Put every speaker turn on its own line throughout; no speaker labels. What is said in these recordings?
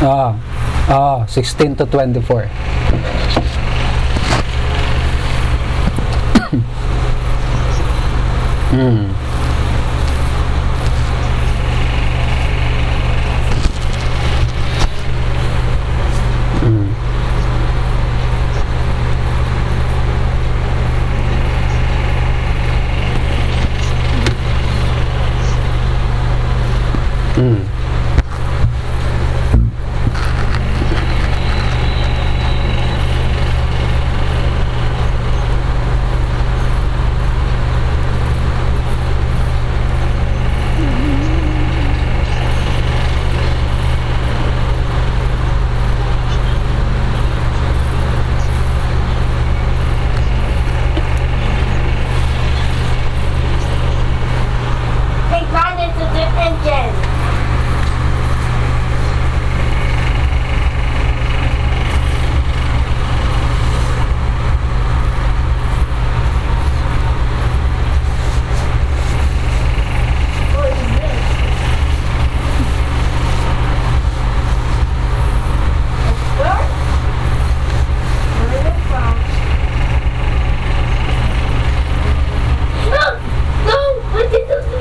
Ah, ah, 16 to 24. Hmm. Hmm. Hmm.
Hey, mine is a different gen. What is this? A skirt? Where is it from? No! No! What did you do?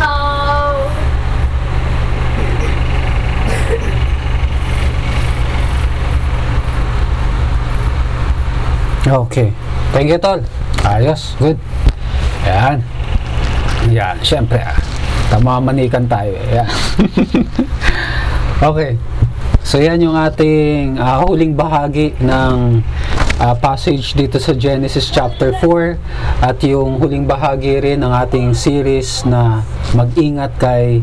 Oh.
Okay. You, Tol. Ayos. Good. Ayan. Yan. Siyempre, ah. Tamamanikan tayo. eh. Ayan. okay. So, yan yung ating ah, huling bahagi ng ah, passage dito sa Genesis chapter 4 at yung huling bahagi rin ng ating series na mag-ingat kay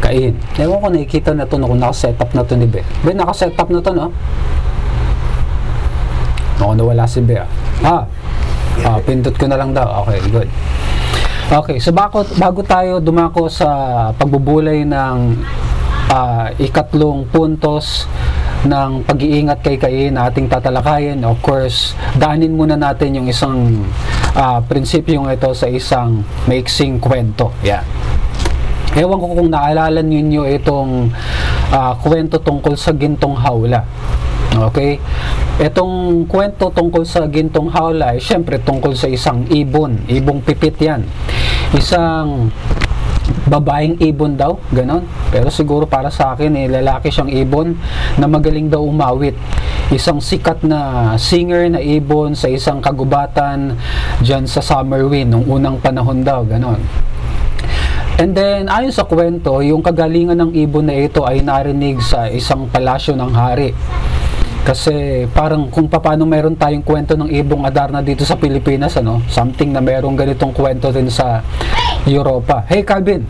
Cain. Ewan ko nakikita na to na kung nakasetup na to ni Be. Be, nakasetup na to, no? Ako nawala si Bea. Ah, ah, pindot ko na lang daw. Okay, good. Okay, so bago, bago tayo dumako sa pagbubulay ng ah, ikatlong puntos ng pag-iingat kay Cain na ating tatalakayin, of course, daanin muna natin yung isang ah, prinsipyong ito sa isang maiksing kwento. Yan. Ewan ko kung naalala ninyo itong ah, kwento tungkol sa gintong hawla. Okay? Itong kwento tungkol sa gintong hawla ay syempre tungkol sa isang ibon. Ibong pipit yan. Isang babaeng ibon daw, ganon. Pero siguro para sa akin, eh, lalaki siyang ibon na magaling daw umawit. Isang sikat na singer na ibon sa isang kagubatan dyan sa summer wind, nung unang panahon daw, ganon. And then, ayon sa kwento, yung kagalingan ng ibon na ito ay narinig sa isang palasyo ng hari. Kasi parang kung paano meron tayong kwento ng ibong Adarna dito sa Pilipinas, ano, something na merong ganitong kwento din sa Europa. Hey Calvin!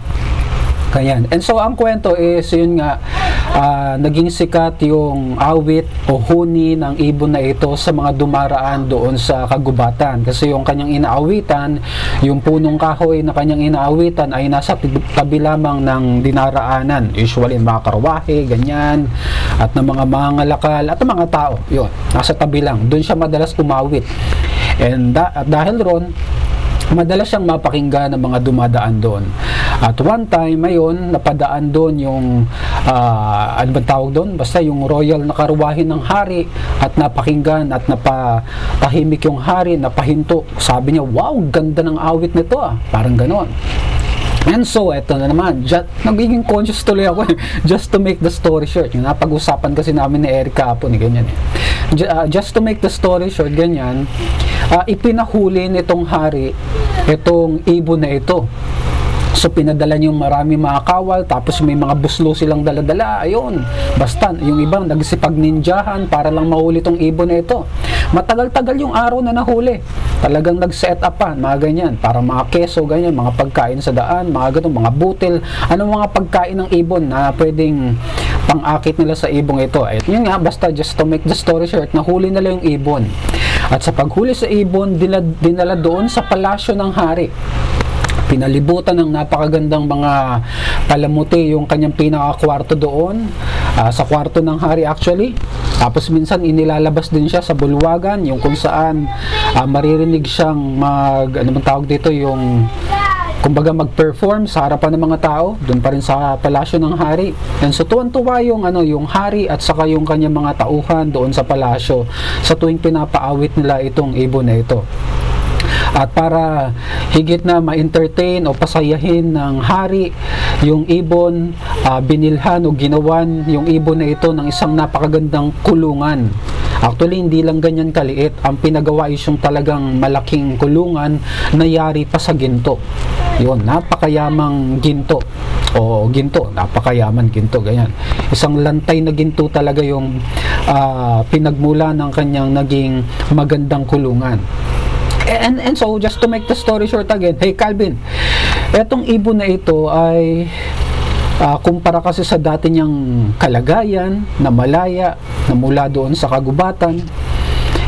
Ganyan. And so, ang kwento is, yun nga, ah, naging sikat yung awit o huni ng ibon na ito sa mga dumaraan doon sa kagubatan. Kasi yung kanyang inaawitan, yung punong kahoy na kanyang inaawitan ay nasa tab- tabi lamang ng dinaraanan. Usually, mga karwahe, ganyan, at ng mga mangalakal, at ng mga tao. Yun, nasa tabi lang. Doon siya madalas umawit. And da- dahil ron, madalas siyang mapakinggan ng mga dumadaan doon. At one time, mayon, napadaan doon yung, ah, ano ba tawag doon? Basta yung royal na karuwahin ng hari at napakinggan at napatahimik yung hari, napahinto. Sabi niya, wow, ganda ng awit nito ah. Parang ganon. And so, eto na naman, just, nagiging conscious tuloy ako eh, just to make the story short. Yung napag-usapan kasi namin ni Erica Apo, ni ganyan eh. Ah, just to make the story short, ganyan, ah, ipinahuli nitong hari itong ibon na ito. So pinadala niyo marami mga kawal tapos may mga buslo silang daladala. Ayun. Basta yung ibang nagsipag ninjahan para lang mahuli tong ibon na ito. Matagal-tagal yung araw na nahuli. Talagang nag-set up pa mga ganyan. Para mga keso ganyan mga pagkain sa daan mga ganun mga butil. Ano mga pagkain ng ibon na pwedeng pang-akit nila sa ibong ito? Ay yun nga basta just to make the story short nahuli nila yung ibon. At sa paghuli sa ibon dinala, dinala doon sa palasyo ng hari pinalibutan ng napakagandang mga palamuti yung kanyang pinaka-kwarto doon ah, sa kwarto ng hari actually tapos minsan inilalabas din siya sa bulwagan yung kung saan ah, maririnig siyang mag ano bang tawag dito yung kumbaga mag-perform sa harapan ng mga tao, doon pa rin sa palasyo ng hari. And so tuwan-tuwa yung ano, yung hari at saka yung kanyang mga tauhan doon sa palasyo sa tuwing pinapaawit nila itong ibon na ito. At para higit na ma-entertain o pasayahin ng hari yung ibon, uh, binilhan o ginawan yung ibon na ito ng isang napakagandang kulungan. Actually, hindi lang ganyan kaliit. Ang pinagawa is yung talagang malaking kulungan na yari pa sa ginto. Yun, napakayamang ginto. O ginto, napakayaman ginto, ganyan. Isang lantay na ginto talaga yung uh, pinagmula ng kanyang naging magandang kulungan. And, and so, just to make the story short again, hey Calvin, etong ibon na ito ay uh, kumpara kasi sa dati niyang kalagayan na malaya na mula doon sa kagubatan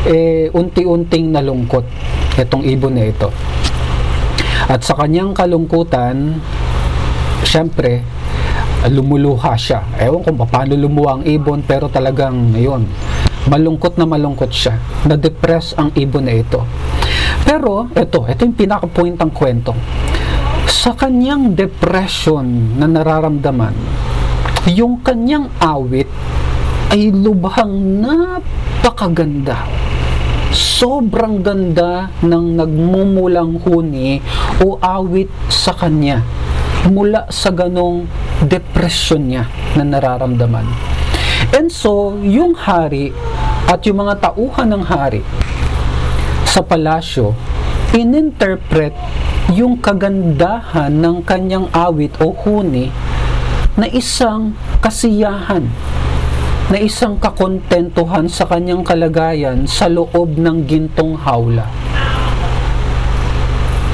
eh unti-unting nalungkot itong ibon na ito. At sa kanyang kalungkutan syempre lumuluha siya. Ewan kung paano lumuha ang ibon pero talagang ngayon malungkot na malungkot siya. Na-depress ang ibon na ito pero, ito, ito yung pinaka-point ng kwento. Sa kanyang depression na nararamdaman, yung kanyang awit ay lubhang napakaganda. Sobrang ganda ng nagmumulang huni o awit sa kanya mula sa ganong depression niya na nararamdaman. And so, yung hari at yung mga tauhan ng hari sa palasyo, ininterpret yung kagandahan ng kanyang awit o huni na isang kasiyahan, na isang kakontentuhan sa kanyang kalagayan sa loob ng gintong hawla.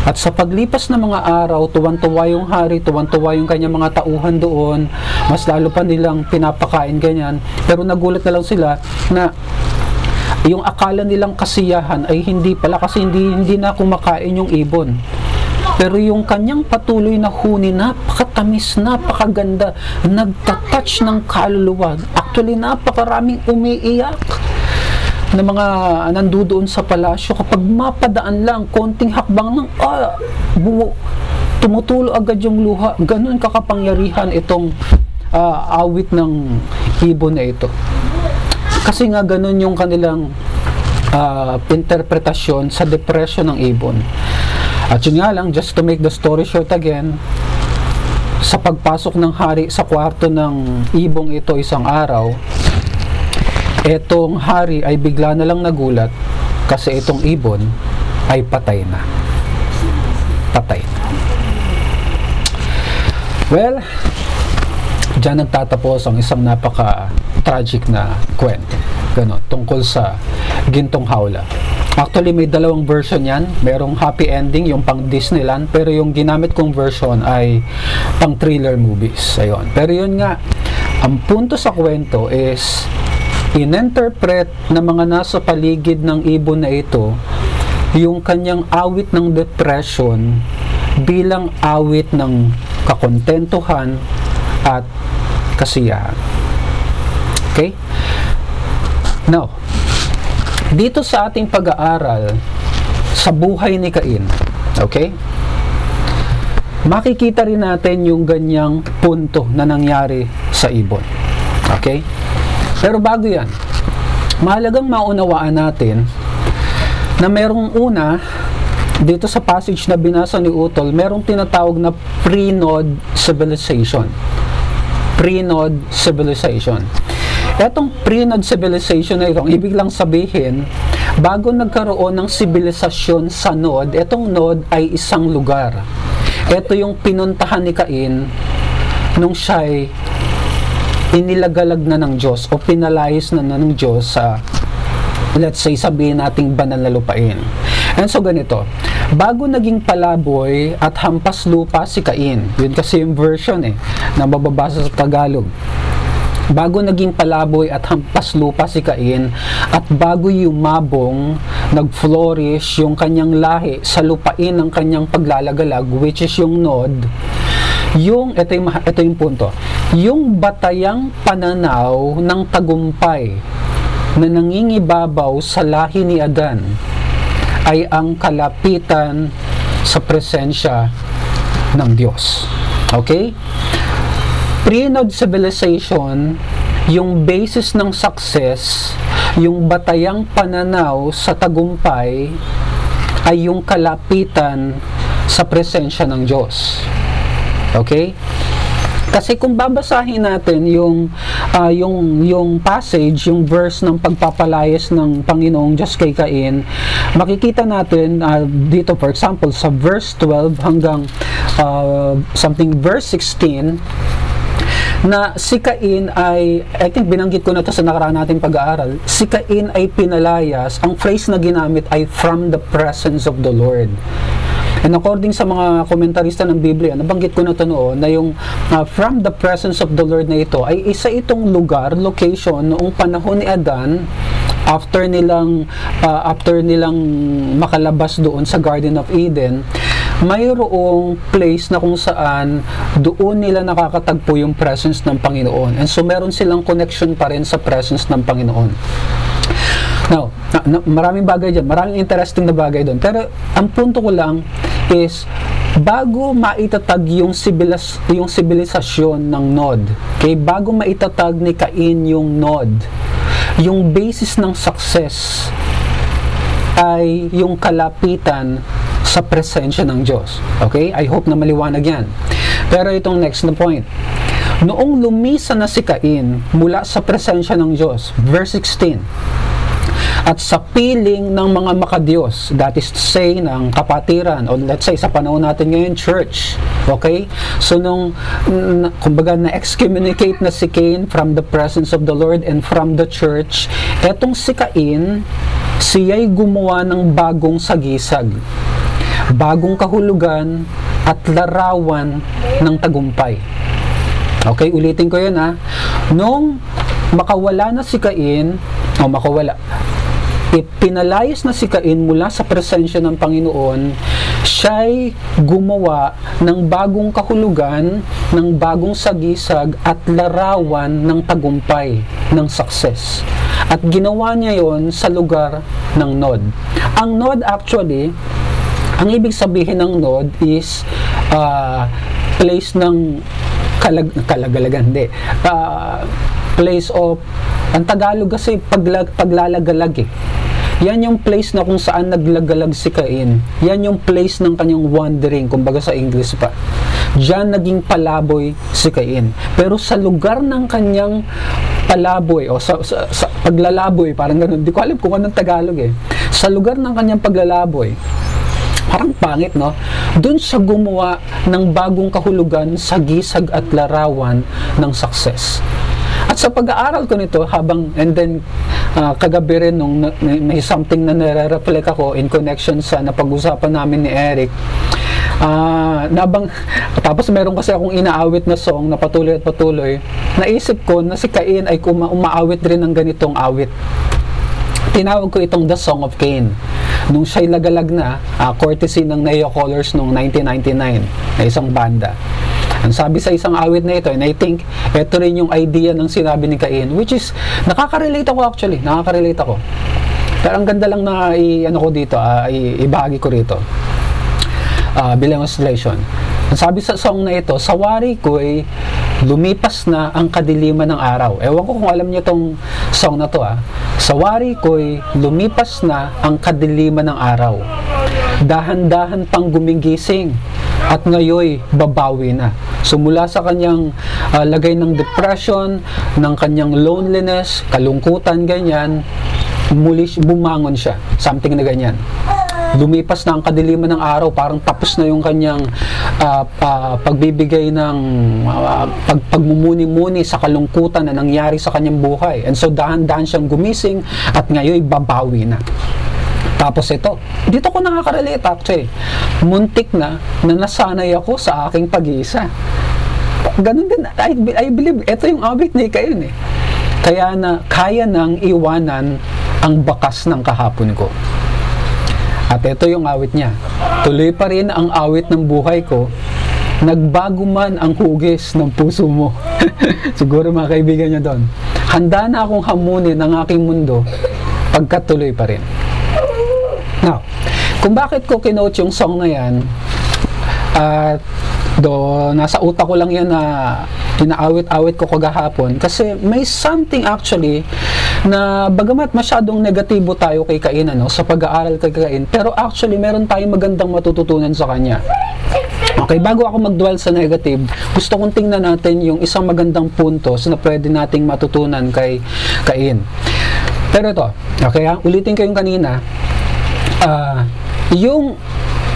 At sa paglipas ng mga araw, tuwan-tuwa yung hari, tuwan-tuwa yung kanyang mga tauhan doon, mas lalo pa nilang pinapakain ganyan. Pero nagulat na lang sila na yung akala nilang kasiyahan ay hindi pala kasi hindi, hindi na kumakain yung ibon. Pero yung kanyang patuloy na huni, napakatamis, napakaganda, nagtatouch ng kaluluwa. Actually, napakaraming umiiyak na mga nandudoon sa palasyo kapag mapadaan lang, konting hakbang ng ah, bumo, tumutulo agad yung luha. Ganun kakapangyarihan itong uh, awit ng ibon na ito. Kasi nga ganun yung kanilang uh, interpretasyon sa depression ng ibon. At yun nga lang, just to make the story short again, sa pagpasok ng hari sa kwarto ng ibong ito isang araw, etong hari ay bigla na lang nagulat kasi itong ibon ay patay na. Patay na. Well, Diyan nagtatapos ang isang napaka-tragic na kwento. Ganon, tungkol sa Gintong Hawla. Actually, may dalawang version yan. Merong happy ending, yung pang Disneyland, pero yung ginamit kong version ay pang thriller movies. Ayun. Pero yun nga, ang punto sa kwento is ininterpret ng mga nasa paligid ng ibon na ito yung kanyang awit ng depression bilang awit ng kakontentuhan at kasiyahan. Okay? Now, dito sa ating pag-aaral sa buhay ni Cain, okay? Makikita rin natin yung ganyang punto na nangyari sa ibon. Okay? Pero bago yan, mahalagang maunawaan natin na merong una dito sa passage na binasa ni Utol, merong tinatawag na pre-node civilization pre-node civilization. Etong pre-node civilization na itong ibig lang sabihin, bago nagkaroon ng sibilisasyon sa node, etong node ay isang lugar. Ito yung pinuntahan ni Cain nung siya'y inilagalag na ng Diyos o pinalayas na, na ng Diyos sa let's say sabihin nating banal na lupain. And so ganito, bago naging palaboy at hampas lupa si Cain, yun kasi yung version eh, na mababasa sa Tagalog. Bago naging palaboy at hampas lupa si Cain at bago yumabong, nag-flourish yung kanyang lahi sa lupain ng kanyang paglalagalag which is yung nod, yung, ito yung, ito yung punto, yung batayang pananaw ng tagumpay na nangingibabaw sa lahi ni Adan ay ang kalapitan sa presensya ng Diyos. Okay? Pre-node civilization, yung basis ng success, yung batayang pananaw sa tagumpay, ay yung kalapitan sa presensya ng Diyos. Okay? Kasi kung babasahin natin yung uh, yung yung passage, yung verse ng pagpapalayas ng Panginoong Diyos kay Cain, makikita natin uh, dito for example sa verse 12 hanggang uh, something verse 16 na si Cain ay, I think binanggit ko na to sa nakaraan nating pag-aaral, si Cain ay pinalayas, ang phrase na ginamit ay from the presence of the Lord. And according sa mga komentarista ng Biblia, nabanggit ko na ito noon, na yung uh, from the presence of the Lord na ito ay isa itong lugar, location, noong panahon ni Adan, after nilang uh, after nilang makalabas doon sa Garden of Eden mayroong place na kung saan doon nila nakakatagpo yung presence ng Panginoon. And so meron silang connection pa rin sa presence ng Panginoon Now, na, na, maraming bagay dyan, maraming interesting na bagay doon. Pero ang punto ko lang is bago maitatag yung sibilas yung sibilisasyon ng Nod. Okay, bago maitatag ni Cain yung Nod, yung basis ng success ay yung kalapitan sa presensya ng Diyos. Okay? I hope na maliwanag yan. Pero itong next na point. Noong lumisa na si Cain mula sa presensya ng Diyos, verse 16, at sa piling ng mga makadiyos, that is to say, ng kapatiran, o let's say, sa panahon natin ngayon, church. Okay? So, nung, kumbaga, na-excommunicate na si Cain from the presence of the Lord and from the church, etong si Cain, siya'y gumawa ng bagong sagisag, bagong kahulugan, at larawan ng tagumpay. Okay, ulitin ko yun ha. Nung makawala na si Cain, o makawala, ipinalayas na si Cain mula sa presensya ng Panginoon, siya'y gumawa ng bagong kahulugan, ng bagong sagisag at larawan ng tagumpay, ng success. At ginawa niya yon sa lugar ng Nod. Ang Nod actually, ang ibig sabihin ng Nod is uh, place ng kalag kalagalagan, hindi. Uh, place of ang Tagalog kasi paglag, paglalagalag eh. Yan yung place na kung saan naglagalag si Cain. Yan yung place ng kanyang wandering, kumbaga sa English pa. Diyan naging palaboy si Cain. Pero sa lugar ng kanyang palaboy o sa, sa, sa paglalaboy, parang ganun. Di ko alam kung anong Tagalog eh. Sa lugar ng kanyang paglalaboy, parang pangit no doon siya gumawa ng bagong kahulugan sa gisag at larawan ng success at sa pag-aaral ko nito habang and then uh, kagabi rin nung may, may something na nare-reflect ako in connection sa napag-usapan namin ni Eric uh, nabang tapos meron kasi akong inaawit na song na patuloy at patuloy naisip ko na si Cain ay uma umaawit rin ng ganitong awit. Tinawag ko itong The Song of Cain. Nung siya'y lagalag na uh, courtesy ng Neo Colors noong 1999 na isang banda ang sabi sa isang awit na ito, and I think ito rin yung idea ng sinabi ni Cain, which is, nakaka-relate ako actually, nakaka-relate ako. Pero ang ganda lang na i, ano ko dito, uh, i, ibahagi ko rito. Uh, bilang illustration. Ang sabi sa song na ito, sa wari ko'y lumipas na ang kadiliman ng araw. Ewan ko kung alam niyo tong song na to ah. Sa wari ko'y lumipas na ang kadiliman ng araw. Dahan-dahan pang gumigising at ngayoy babawi na. So mula sa kanyang uh, lagay ng depression, ng kanyang loneliness, kalungkutan, ganyan, muli bumangon siya. Something na ganyan. Lumipas na ang kadiliman ng araw, parang tapos na yung kanyang uh, uh, pagbibigay ng uh, pag, pagmumuni-muni sa kalungkutan na nangyari sa kanyang buhay. And so dahan-dahan siyang gumising at ngayon babawi na. Tapos ito, dito ko nakaka-relate actually. Muntik na na nasanay ako sa aking pag-iisa. Ganun din, I, I believe, ito yung awit ni Cain eh. Kaya na, kaya nang iwanan ang bakas ng kahapon ko. At ito yung awit niya. Tuloy pa rin ang awit ng buhay ko. Nagbago man ang hugis ng puso mo. Siguro mga kaibigan niya doon. Handa na akong hamunin ang aking mundo pagkatuloy pa rin. Kung bakit ko kinote yung song na yan, uh, Do, nasa utak ko lang yan na inaawit-awit ko kagahapon kasi may something actually na bagamat masyadong negatibo tayo kay Cain ano, sa pag-aaral kay Cain, pero actually meron tayong magandang matututunan sa kanya. Okay, bago ako mag-dwell sa negative, gusto kong tingnan natin yung isang magandang puntos na pwede nating matutunan kay Cain. Pero ito, okay ha, ulitin ko yung kanina, ah, yung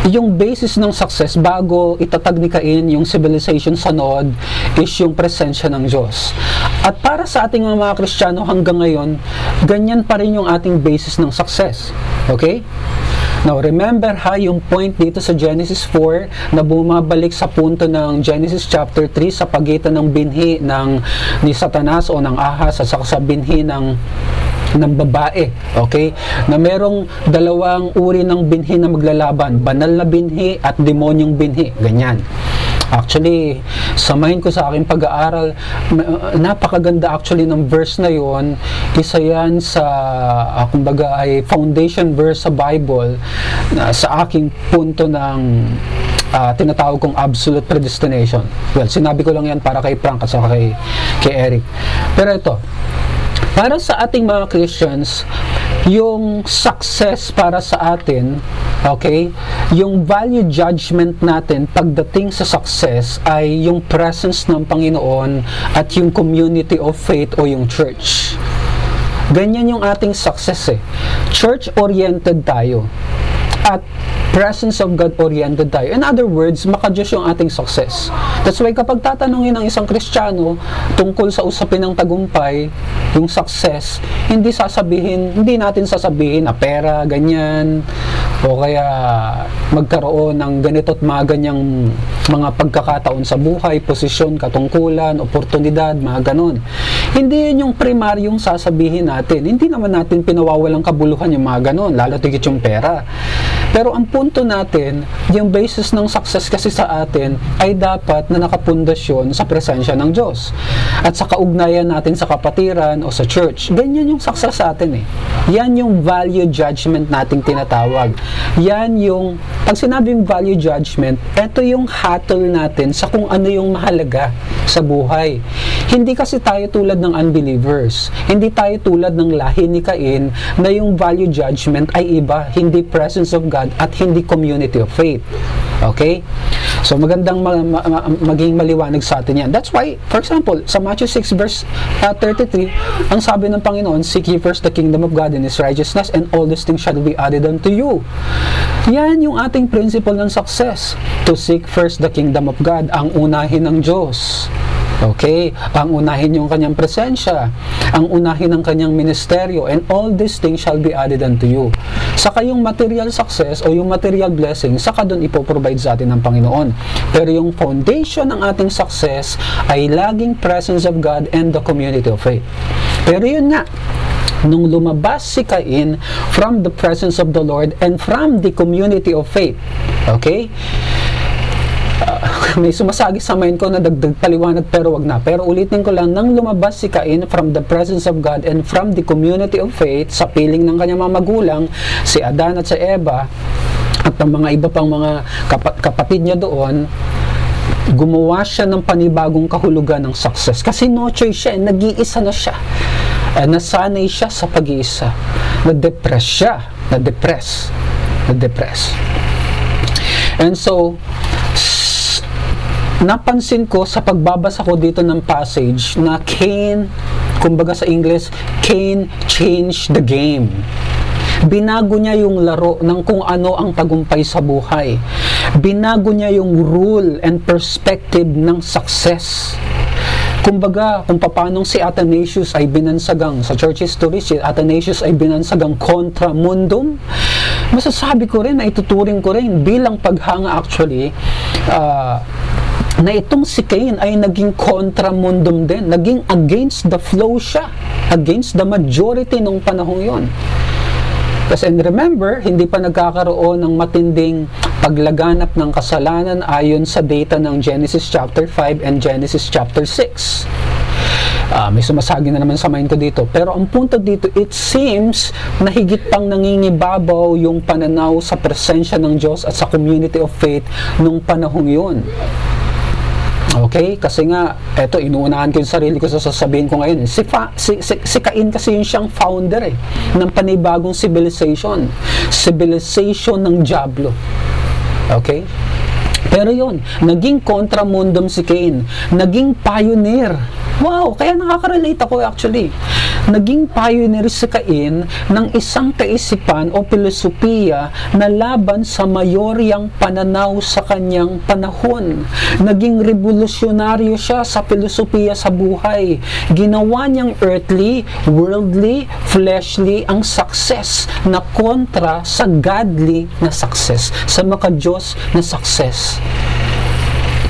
yung basis ng success bago itatag ni Cain yung civilization sa Nod is yung presensya ng Diyos. At para sa ating mga, mga Kristiyano hanggang ngayon, ganyan pa rin yung ating basis ng success. Okay? Now, remember ha, yung point dito sa Genesis 4 na bumabalik sa punto ng Genesis chapter 3 sa pagitan ng binhi ng ni Satanas o ng Ahas at sa binhi ng ng babae, okay? Na merong dalawang uri ng binhi na maglalaban, banal na binhi at demonyong binhi, ganyan. Actually, samahin ko sa aking pag-aaral, ma- napakaganda actually ng verse na yon. Isa yan sa, uh, kumbaga ay foundation verse sa Bible na sa aking punto ng uh, tinatawag kong absolute predestination. Well, sinabi ko lang yan para kay Frank at saka kay, kay Eric. Pero ito, para sa ating mga Christians, yung success para sa atin, okay, yung value judgment natin pagdating sa success ay yung presence ng Panginoon at yung community of faith o yung church. Ganyan yung ating success eh. Church-oriented tayo. At presence of God oriented tayo. In other words, makadiyos yung ating success. That's why kapag tatanungin ng isang Kristiyano tungkol sa usapin ng tagumpay, yung success, hindi sasabihin, hindi natin sasabihin na pera, ganyan, o kaya magkaroon ng ganito at mga ganyang mga pagkakataon sa buhay, posisyon, katungkulan, oportunidad, mga ganon. Hindi yun yung primaryong sasabihin natin. Hindi naman natin pinawawalang kabuluhan yung mga ganon, lalo tigit yung pera. Pero ang punto natin, yung basis ng success kasi sa atin ay dapat na nakapundasyon sa presensya ng Diyos. At sa kaugnayan natin sa kapatiran o sa church. Ganyan yung success sa atin eh. Yan yung value judgment nating tinatawag. Yan yung, pag sinabing value judgment, ito yung hatol natin sa kung ano yung mahalaga sa buhay. Hindi kasi tayo tulad ng unbelievers. Hindi tayo tulad ng lahi ni Cain na yung value judgment ay iba. Hindi presence of God at hindi community of faith. Okay? So magandang ma- ma- ma- maging maliwanag sa atin yan. That's why, for example, sa Matthew 6 verse uh, 33, ang sabi ng Panginoon, Seek ye first the kingdom of God and His righteousness and all these things shall be added unto you. Yan yung ating principle ng success. To seek first the kingdom of God, ang unahin ng Diyos. Okay? Ang unahin yung kanyang presensya, ang unahin ng kanyang ministeryo, and all these things shall be added unto you. Saka yung material success o yung material blessing, saka doon ipoprovide sa atin ng Panginoon. Pero yung foundation ng ating success ay laging presence of God and the community of faith. Pero yun nga, nung lumabas si Cain from the presence of the Lord and from the community of faith. Okay? May sumasagi sa mind ko na dagdag paliwanag pero wag na. Pero ulitin ko lang, nang lumabas si Cain from the presence of God and from the community of faith, sa piling ng kanyang mga magulang, si Adan at si Eva, at ang mga iba pang mga kap- kapatid niya doon, gumawa siya ng panibagong kahulugan ng success. Kasi no choice siya, nag-iisa na siya. Uh, nasanay siya sa pag-iisa. Na-depress siya. Na-depress. Na-depress. And so, napansin ko sa pagbabasa ko dito ng passage na Cain, kumbaga sa English, Cain changed the game. Binago niya yung laro ng kung ano ang tagumpay sa buhay. Binago niya yung rule and perspective ng success. Kumbaga, kung paanong si Athanasius ay binansagang, sa church history, si Athanasius ay binansagang kontra mundum, masasabi ko rin, na ituturing ko rin bilang paghanga actually, uh, na itong si Cain ay naging kontra mundum din, naging against the flow siya, against the majority nung panahong yon. Kasi and remember, hindi pa nagkakaroon ng matinding paglaganap ng kasalanan ayon sa data ng Genesis chapter 5 and Genesis chapter 6. Uh, may sumasagi na naman sa mind ko dito. Pero ang punto dito, it seems na higit pang nangingibabaw yung pananaw sa presensya ng Diyos at sa community of faith nung panahong yun. Okay? Kasi nga, eto, inuunahan ko yung sarili ko sa sasabihin ko ngayon. Si, fa, si, si, si Cain kasi yung siyang founder eh, ng panibagong civilization. Civilization ng Diablo. Okay? Pero yon naging kontramundum si Cain. Naging pioneer. Wow, kaya nakaka-relate ako actually. Naging pioneer si Cain ng isang kaisipan o filosofiya na laban sa mayoryang pananaw sa kanyang panahon. Naging revolusyonaryo siya sa filosofiya sa buhay. Ginawa niyang earthly, worldly, fleshly ang success na kontra sa godly na success, sa maka-Diyos na success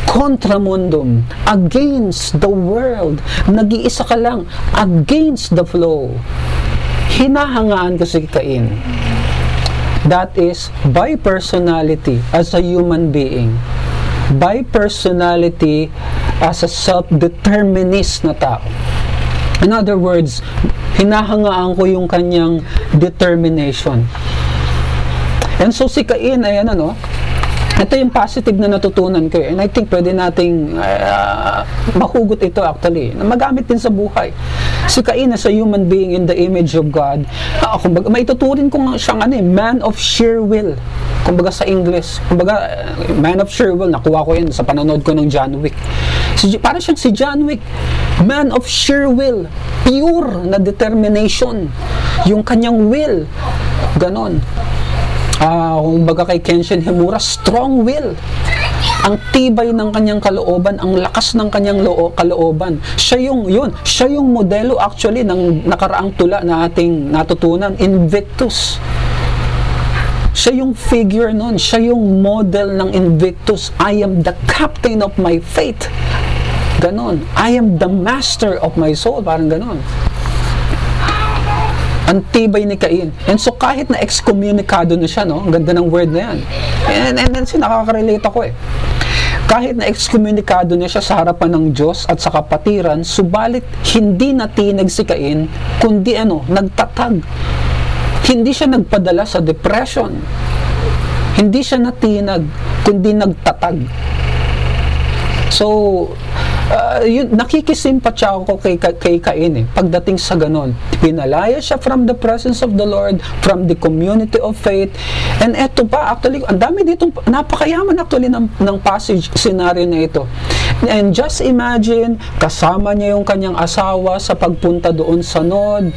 contramundum, against the world. Nag-iisa ka lang, against the flow. Hinahangaan ko si Cain. That is, by personality, as a human being. By personality, as a self-determinist na tao. In other words, hinahangaan ko yung kanyang determination. And so si Cain ay ano no, ito yung positive na natutunan ko eh. and I think pwede nating uh, mahugot ito actually. Na magamit din sa buhay. Si Cain as a human being in the image of God, uh, kumbaga, maituturin ko siyang ano eh, man of sheer will. Kumbaga sa English, kumbaga uh, man of sheer will, nakuha ko yan sa panonood ko ng John Wick. Si, para siyang si John Wick, man of sheer will, pure na determination, yung kanyang will, ganon uh, kumbaga kay Kenshin Himura, strong will. Ang tibay ng kanyang kalooban, ang lakas ng kanyang loo, kalooban. Siya yung, yun, siya yung modelo actually ng nakaraang tula na ating natutunan, Invictus. Siya yung figure nun, siya yung model ng Invictus. I am the captain of my fate. Ganon. I am the master of my soul. Parang ganon. Ang tibay ni Cain. And so kahit na excommunicado na siya, no? Ang ganda ng word na yan. And, and, and so nakaka-relate ako eh. Kahit na excommunicado na siya sa harapan ng Diyos at sa kapatiran, subalit hindi natinag si Cain, kundi ano, nagtatag. Hindi siya nagpadala sa depression. Hindi siya natinag, kundi nagtatag. So, uh, yun, nakikisimpatya ako kay, kay Cain eh, pagdating sa ganon. Pinalaya siya from the presence of the Lord, from the community of faith. And eto pa, actually, ang dami dito, napakayaman actually ng, ng passage scenario na ito. And just imagine, kasama niya yung kanyang asawa sa pagpunta doon sa Nod.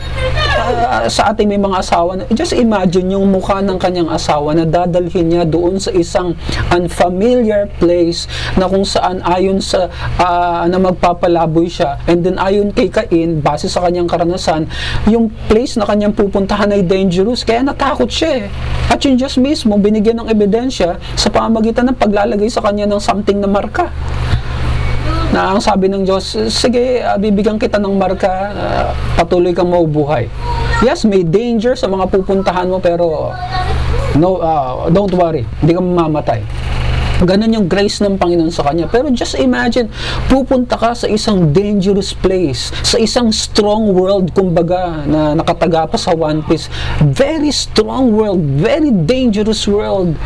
Uh, sa ating may mga asawa, just imagine yung mukha ng kanyang asawa na dadalhin niya doon sa isang unfamiliar place na kung saan ayon sa uh, na magpapalaboy siya and then ayon kay Cain, base sa kanyang karanasan, yung place na kanyang pupuntahan ay dangerous kaya natakot siya eh. At yung Diyos mismo binigyan ng ebidensya sa pamamagitan ng paglalagay sa kanya ng something na marka na ang sabi ng Diyos, sige, uh, bibigyan kita ng marka, uh, patuloy kang maubuhay. Yes, may danger sa mga pupuntahan mo, pero no, uh, don't worry, hindi ka mamamatay. Ganun yung grace ng Panginoon sa kanya. Pero just imagine, pupunta ka sa isang dangerous place, sa isang strong world, kumbaga, na nakataga pa sa One Piece. Very strong world, very dangerous world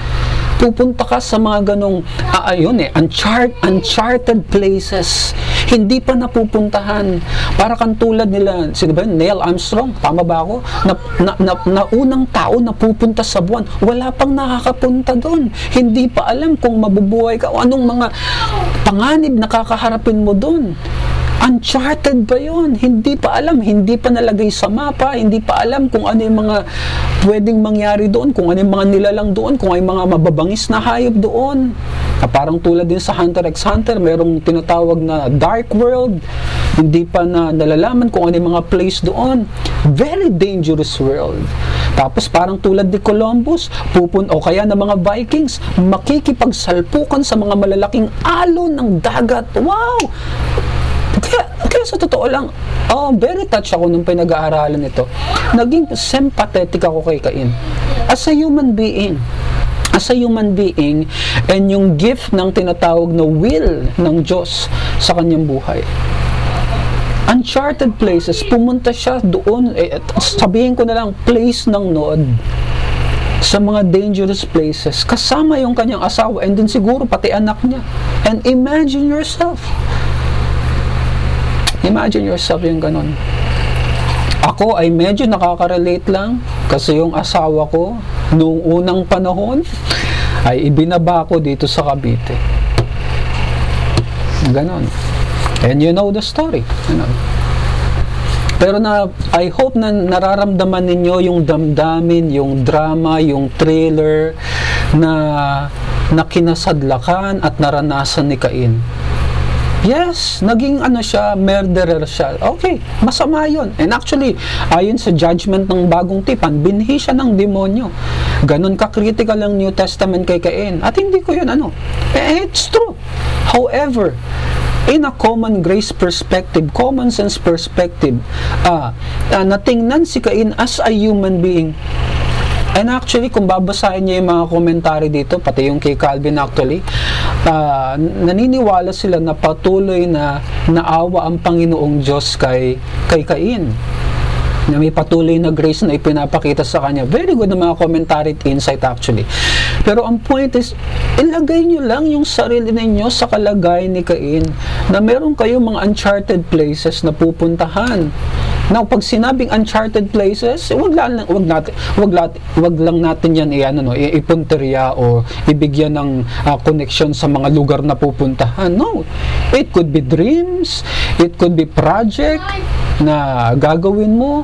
pupunta ka sa mga ganong, uh, ayun eh, unchart, uncharted places, hindi pa napupuntahan. Para kang tulad nila, sino ba? Neil Armstrong, tama ba ako? Na, na, na, na unang tao na pupunta sa buwan, wala pang nakakapunta doon. Hindi pa alam kung mabubuhay ka o anong mga panganib na kakaharapin mo doon. Uncharted ba yun? Hindi pa alam, hindi pa nalagay sa mapa, hindi pa alam kung ano yung mga pwedeng mangyari doon, kung ano yung mga nilalang doon, kung ano yung mga mababangis na hayop doon. Na parang tulad din sa Hunter x Hunter, merong tinatawag na dark world, hindi pa na nalalaman kung ano yung mga place doon. Very dangerous world. Tapos parang tulad ni Columbus, pupun o kaya ng mga Vikings, makikipagsalpukan sa mga malalaking alon ng dagat. Wow! Kaya, sa totoo lang, oh, very touch ako nung pinag-aaralan ito. Naging sympathetic ako kay Cain. As a human being, as a human being, and yung gift ng tinatawag na will ng Diyos sa kanyang buhay uncharted places, pumunta siya doon, eh, sabihin ko na lang, place ng Nod. sa mga dangerous places kasama yung kanyang asawa and then siguro pati anak niya and imagine yourself imagine yourself yung ganun. Ako ay medyo nakaka-relate lang kasi yung asawa ko noong unang panahon ay ibinaba ko dito sa Cavite. Ganon and you know the story. Ganon pero na, I hope na nararamdaman ninyo yung damdamin, yung drama, yung thriller na, na kinasadlakan at naranasan ni Cain. Yes, naging ano siya, murderer siya. Okay, masama yon. And actually, ayon sa judgment ng bagong tipan, binhi siya ng demonyo. Ganon ka-critical ang New Testament kay Cain. At hindi ko yun ano. Eh, it's true. However, in a common grace perspective, common sense perspective, uh, uh, natingnan si Cain as a human being. And actually, kung babasahin niyo yung mga komentary dito, pati yung kay Calvin actually, uh, naniniwala sila na patuloy na naawa ang Panginoong Diyos kay, kay Cain na may patuloy na grace na ipinapakita sa kanya. Very good na mga commentary at insight actually. Pero ang point is, ilagay nyo lang yung sarili ninyo sa kalagay ni Cain na meron kayong mga uncharted places na pupuntahan. Now, pag sinabing uncharted places, wag lang wag natin wag, lat, wag lang natin 'yan i ano no, ipunterya o ibigyan ng uh, connection sa mga lugar na pupuntahan. No. It could be dreams, it could be project na gagawin mo.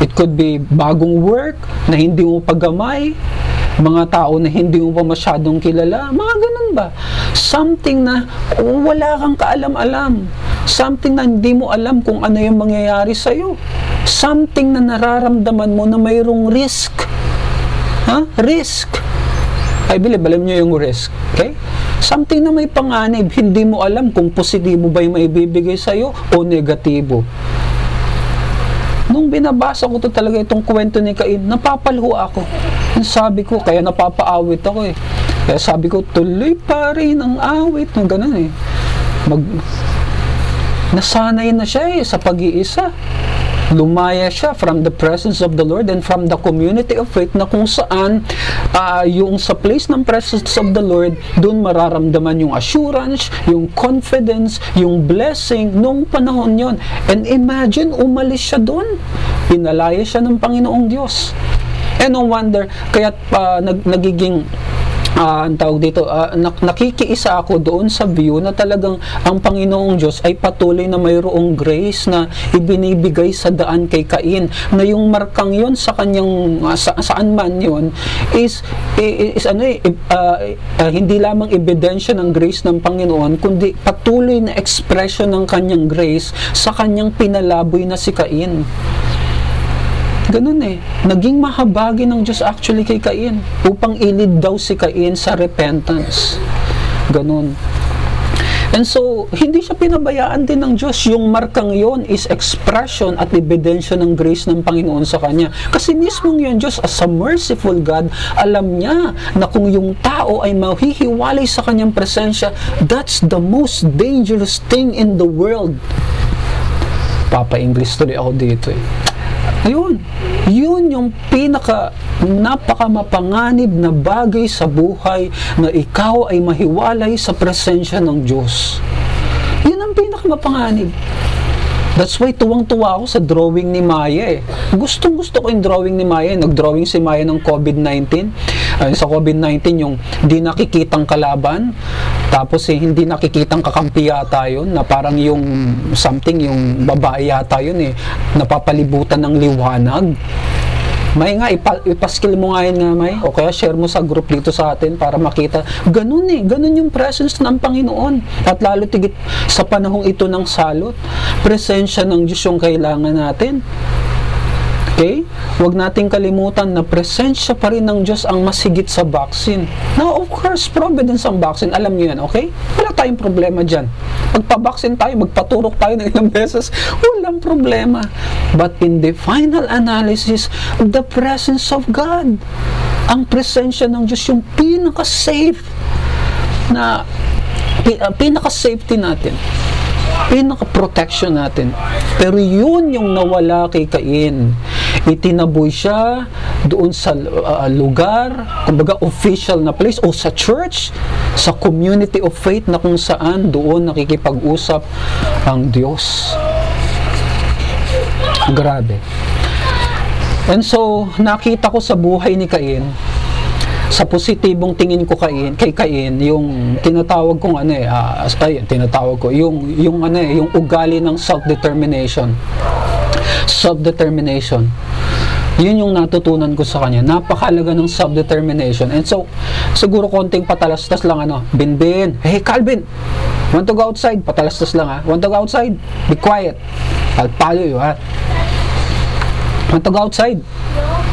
It could be bagong work na hindi mo pagamay mga tao na hindi mo pa masyadong kilala, mga ganun ba? Something na wala kang kaalam-alam. Something na hindi mo alam kung ano yung mangyayari sa'yo. Something na nararamdaman mo na mayroong risk. Ha? Risk. I believe, alam nyo yung risk. Okay? Something na may panganib, hindi mo alam kung positibo ba yung maibibigay sa'yo o negatibo. Nung binabasa ko to talaga itong kwento ni Cain, napapalho ako. Sabi ko, kaya napapaawit ako eh. Kaya sabi ko, tuloy pa rin ang awit. Nung ganun eh. Mag, nasanay na siya eh sa pag-iisa lumaya siya from the presence of the Lord and from the community of faith na kung saan uh, yung sa place ng presence of the Lord, doon mararamdaman yung assurance, yung confidence, yung blessing nung panahon yon. And imagine, umalis siya doon. Pinalaya siya ng Panginoong Diyos. And no wonder, kaya uh, nag, nagiging uh, ang tawag dito, uh, nak- nakikiisa ako doon sa view na talagang ang Panginoong Diyos ay patuloy na mayroong grace na ibinibigay sa daan kay Cain na yung markang yon sa kanyang uh, sa, saan man yon is, is, is ano eh, uh, uh, hindi lamang ebidensya ng grace ng Panginoon kundi patuloy na expression ng kanyang grace sa kanyang pinalaboy na si Cain. Ganun eh. Naging mahabagi ng Diyos actually kay Cain upang ilid daw si Cain sa repentance. Ganun. And so, hindi siya pinabayaan din ng Diyos. Yung markang yon is expression at ebidensya ng grace ng Panginoon sa kanya. Kasi mismo yung Diyos, as a merciful God, alam niya na kung yung tao ay mahihiwalay sa kanyang presensya, that's the most dangerous thing in the world. Papa-English tuloy ako dito eh. Ayun, yun yung pinaka napaka mapanganib na bagay sa buhay na ikaw ay mahiwalay sa presensya ng Diyos. Yun ang pinaka mapanganib. That's why tuwang-tuwa ako sa drawing ni Maya eh. Gustong gusto ko yung drawing ni Maya. Nag-drawing si Maya ng COVID-19. Uh, sa COVID-19 yung di nakikitang kalaban. Tapos eh, hindi nakikitang kakampi yata yun. Na parang yung something, yung babae yata yun eh. Napapalibutan ng liwanag. May nga, ipa, ipaskill mo nga yun nga, May. O kaya share mo sa group dito sa atin para makita. Ganun eh. Ganun yung presence ng Panginoon. At lalo tigit sa panahong ito ng salot, presensya ng Diyos yung kailangan natin. Okay? Huwag nating kalimutan na presensya pa rin ng Diyos ang masigit sa vaccine. Now, of course, providence ang vaccine. Alam niyo yan, okay? Wala tayong problema dyan. Magpa-vaccine tayo, magpaturok tayo ng ilang beses, walang problema. But in the final analysis, the presence of God, ang presensya ng Diyos yung pinaka-safe na pinaka-safety natin pinaka-protection natin. Pero yun yung nawala kay Cain. itinaboy siya doon sa uh, lugar, kumbaga official na place o sa church, sa community of faith na kung saan doon nakikipag-usap ang Diyos. Grabe. And so, nakita ko sa buhay ni Cain, sa positibong tingin ko kay kay Cain, yung tinatawag kong ano eh, uh, ay, tinatawag ko, yung, yung ano eh, yung ugali ng self-determination. Self-determination. Yun yung natutunan ko sa kanya. Napakalaga ng self-determination. And so, siguro konting patalastas lang ano, Binbin, hey Calvin, want to go outside? Patalastas lang ha. Want to go outside? Be quiet. I'll follow you ha. Want to go outside?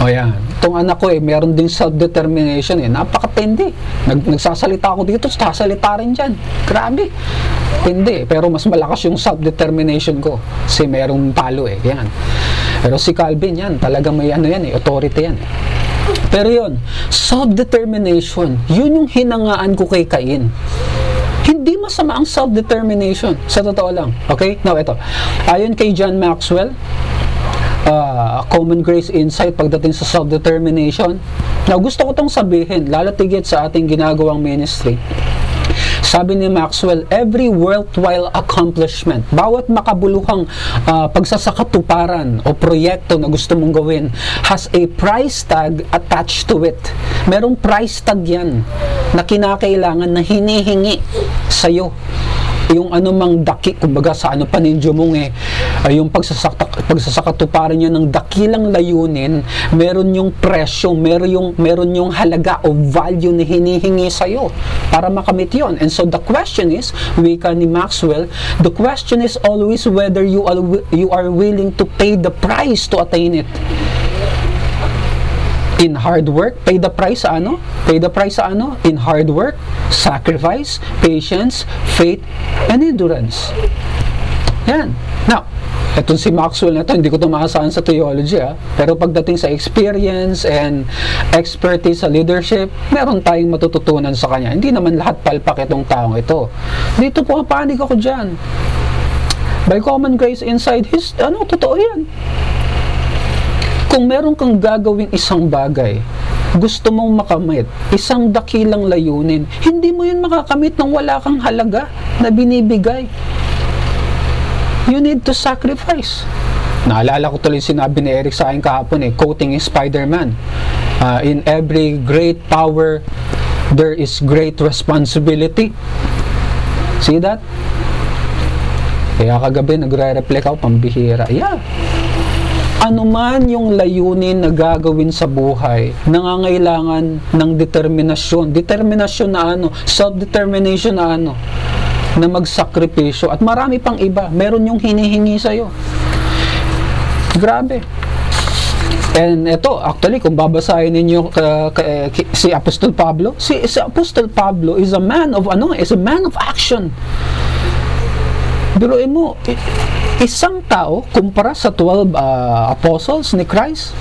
O yan. Itong anak ko eh, meron ding self-determination eh. Napakatindi. Nag, nagsasalita ako dito, sasalita rin dyan. Grabe. Hindi. Pero mas malakas yung self-determination ko. Kasi merong palo eh. Yan. Pero si Calvin yan, talaga may ano yan eh, authority yan eh. Pero yun, self-determination, yun yung hinangaan ko kay Cain. Hindi masama ang self-determination. Sa totoo lang. Okay? Now, ito. Ayon kay John Maxwell, uh, common grace insight pagdating sa self-determination. Now, gusto ko tong sabihin, lalatigit sa ating ginagawang ministry. Sabi ni Maxwell, every worthwhile accomplishment, bawat makabuluhang uh, pagsasakatuparan o proyekto na gusto mong gawin has a price tag attached to it. Merong price tag yan na kinakailangan na hinihingi sa'yo yung anumang daki, kumbaga sa ano paninjo mong eh, ay yung pagsasaka, pagsasakatuparan niya ng dakilang layunin, meron yung presyo, meron yung, meron yung halaga o value na hinihingi sa'yo para makamit yon. And so the question is, wika ni Maxwell, the question is always whether you are, you are willing to pay the price to attain it in hard work, pay the price sa ano? Pay the price sa ano? In hard work, sacrifice, patience, faith, and endurance. Yan. Now, etong si Maxwell na to, hindi ko ito maasahan sa theology ah. Pero pagdating sa experience and expertise sa leadership, meron tayong matututunan sa kanya. Hindi naman lahat palpak itong taong ito. Dito po panig ako dyan. By common grace inside his, ano, totoo yan. Kung meron kang gagawing isang bagay, gusto mong makamit, isang dakilang layunin, hindi mo yun makakamit nang wala kang halaga na binibigay. You need to sacrifice. Naalala ko tuloy sinabi ni Eric sa akin kahapon eh, quoting Spider-Man. Uh, in every great power, there is great responsibility. See that? Kaya kagabi nagre-reflect ako, pambihira. Yeah anuman yung layunin na gagawin sa buhay, nangangailangan ng determinasyon. Determinasyon na ano? Self-determination na ano? Na magsakripisyo. At marami pang iba. Meron yung hinihingi sa'yo. Grabe. And ito, actually, kung babasahin ninyo uh, uh, si Apostol Pablo, si, si Apostol Pablo is a man of ano, is a man of action. Biruin mo, isang tao kumpara sa 12 uh, apostles ni Christ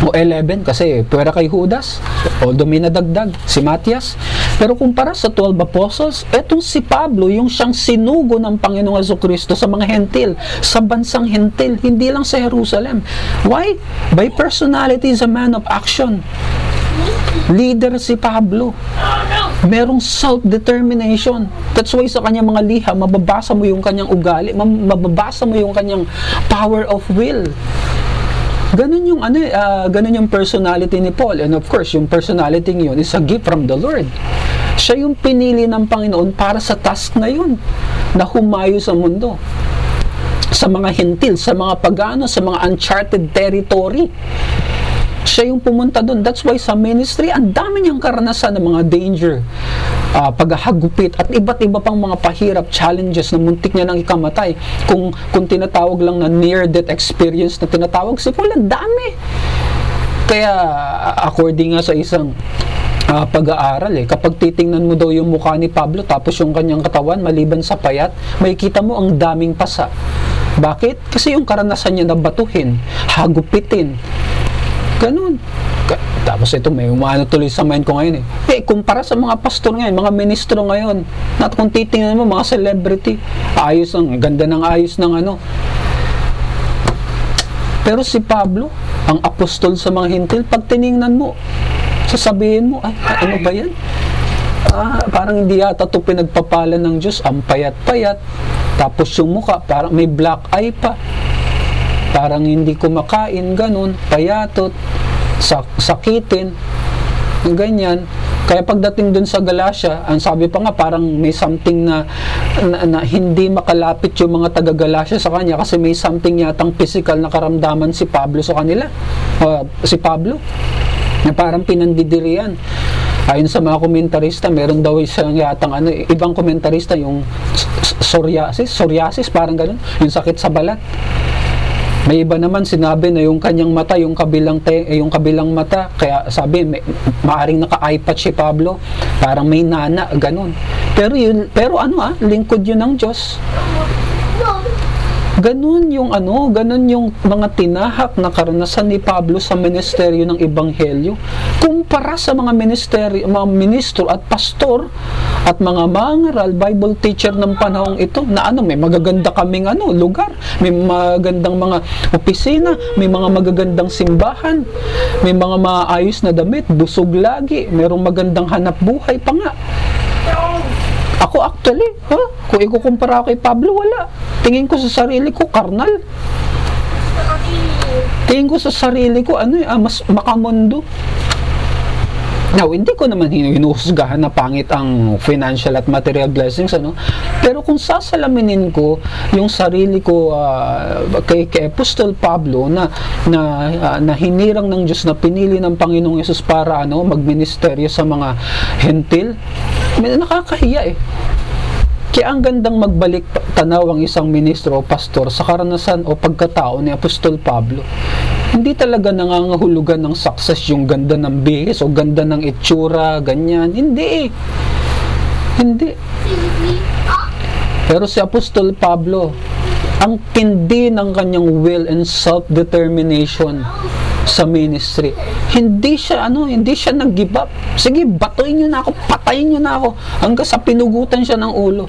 o 11 kasi pwera kay Judas o duminadagdag si Matias. Pero kumpara sa 12 apostles etong si Pablo yung siyang sinugo ng Panginoong Heso Kristo sa mga hentil sa bansang hentil hindi lang sa Jerusalem. Why? by personality is a man of action. Leader si Pablo merong self-determination. That's why sa kanyang mga liha, mababasa mo yung kanyang ugali, mababasa mo yung kanyang power of will. Ganun yung ano, uh, ganun yung personality ni Paul. And of course, yung personality yun is a gift from the Lord. Siya yung pinili ng Panginoon para sa task na yun, na humayo sa mundo sa mga hintil, sa mga pagano, sa mga uncharted territory siya yung pumunta doon. That's why sa ministry, ang dami niyang karanasan ng mga danger, uh, paghahagupit, at iba't iba pang mga pahirap, challenges na muntik niya nang ikamatay. Kung, kung tinatawag lang na near-death experience na tinatawag, si Paul, ang dami. Kaya, according nga sa isang uh, pag-aaral eh. Kapag titingnan mo daw yung mukha ni Pablo tapos yung kanyang katawan maliban sa payat, makikita mo ang daming pasa. Bakit? Kasi yung karanasan niya na batuhin, hagupitin, Ganun. Tapos ito, may umano tuloy sa mind ko ngayon eh. Eh, kumpara sa mga pastor ngayon, mga ministro ngayon, na kung titingnan mo, mga celebrity, ayos ang, ganda ng ayos ng ano. Pero si Pablo, ang apostol sa mga hintil, pag tiningnan mo, sasabihin mo, ay, ano ba yan? Ah, parang hindi yata ito pinagpapala ng Diyos, ang payat-payat. Tapos yung mukha, parang may black eye pa. Parang hindi kumakain, ganun, payatot, sak sakitin, ganyan. Kaya pagdating dun sa Galacia, ang sabi pa nga parang may something na, na, na hindi makalapit yung mga taga Galacia sa kanya kasi may something yatang physical na karamdaman si Pablo sa kanila. Uh, si Pablo na parang pinandidirian. Ayon sa mga komentarista, meron daw isang yatang ano, ibang komentarista yung psoriasis, psoriasis parang ganun, yung sakit sa balat. May iba naman sinabi na yung kanyang mata, yung kabilang te, eh, yung kabilang mata, kaya sabi may, maaring naka-iPad si Pablo, parang may nana, ganun. Pero yun, pero ano ah, lingkod yun ng Diyos. Ganun yung ano, ganun yung mga tinahak na karanasan ni Pablo sa ministeryo ng Ebanghelyo. Kumpara sa mga ministeryo, mga ministro at pastor at mga mangaral, Bible teacher ng panahong ito na ano, may magaganda kaming ano, lugar, may magagandang mga opisina, may mga magagandang simbahan, may mga maayos na damit, busog lagi, mayroong magandang hanap buhay pa nga. Ako actually, ha? kung ikukumpara kay Pablo, wala. Tingin ko sa sarili ko, karnal. Tingin ko sa sarili ko, ano eh, ah, mas makamundo. Now, hindi ko naman hinuhusgahan na pangit ang financial at material blessings, ano? Pero kung sasalaminin ko yung sarili ko uh, kay, kay Apostol Pablo na na, uh, na hinirang ng Diyos na pinili ng Panginoong Yesus para ano, magministeryo sa mga hentil, nakakahiya eh. Kaya ang gandang magbalik tanaw ang isang ministro o pastor sa karanasan o pagkatao ni Apostol Pablo. Hindi talaga nangangahulugan ng success yung ganda ng bihis o ganda ng itsura, ganyan. Hindi eh. Hindi. Pero si Apostol Pablo, ang tindi ng kanyang will and self-determination sa ministry. Hindi siya ano, hindi siya nag-give up. Sige, batuin niyo na ako, patayin niyo na ako hanggang sa pinugutan siya ng ulo.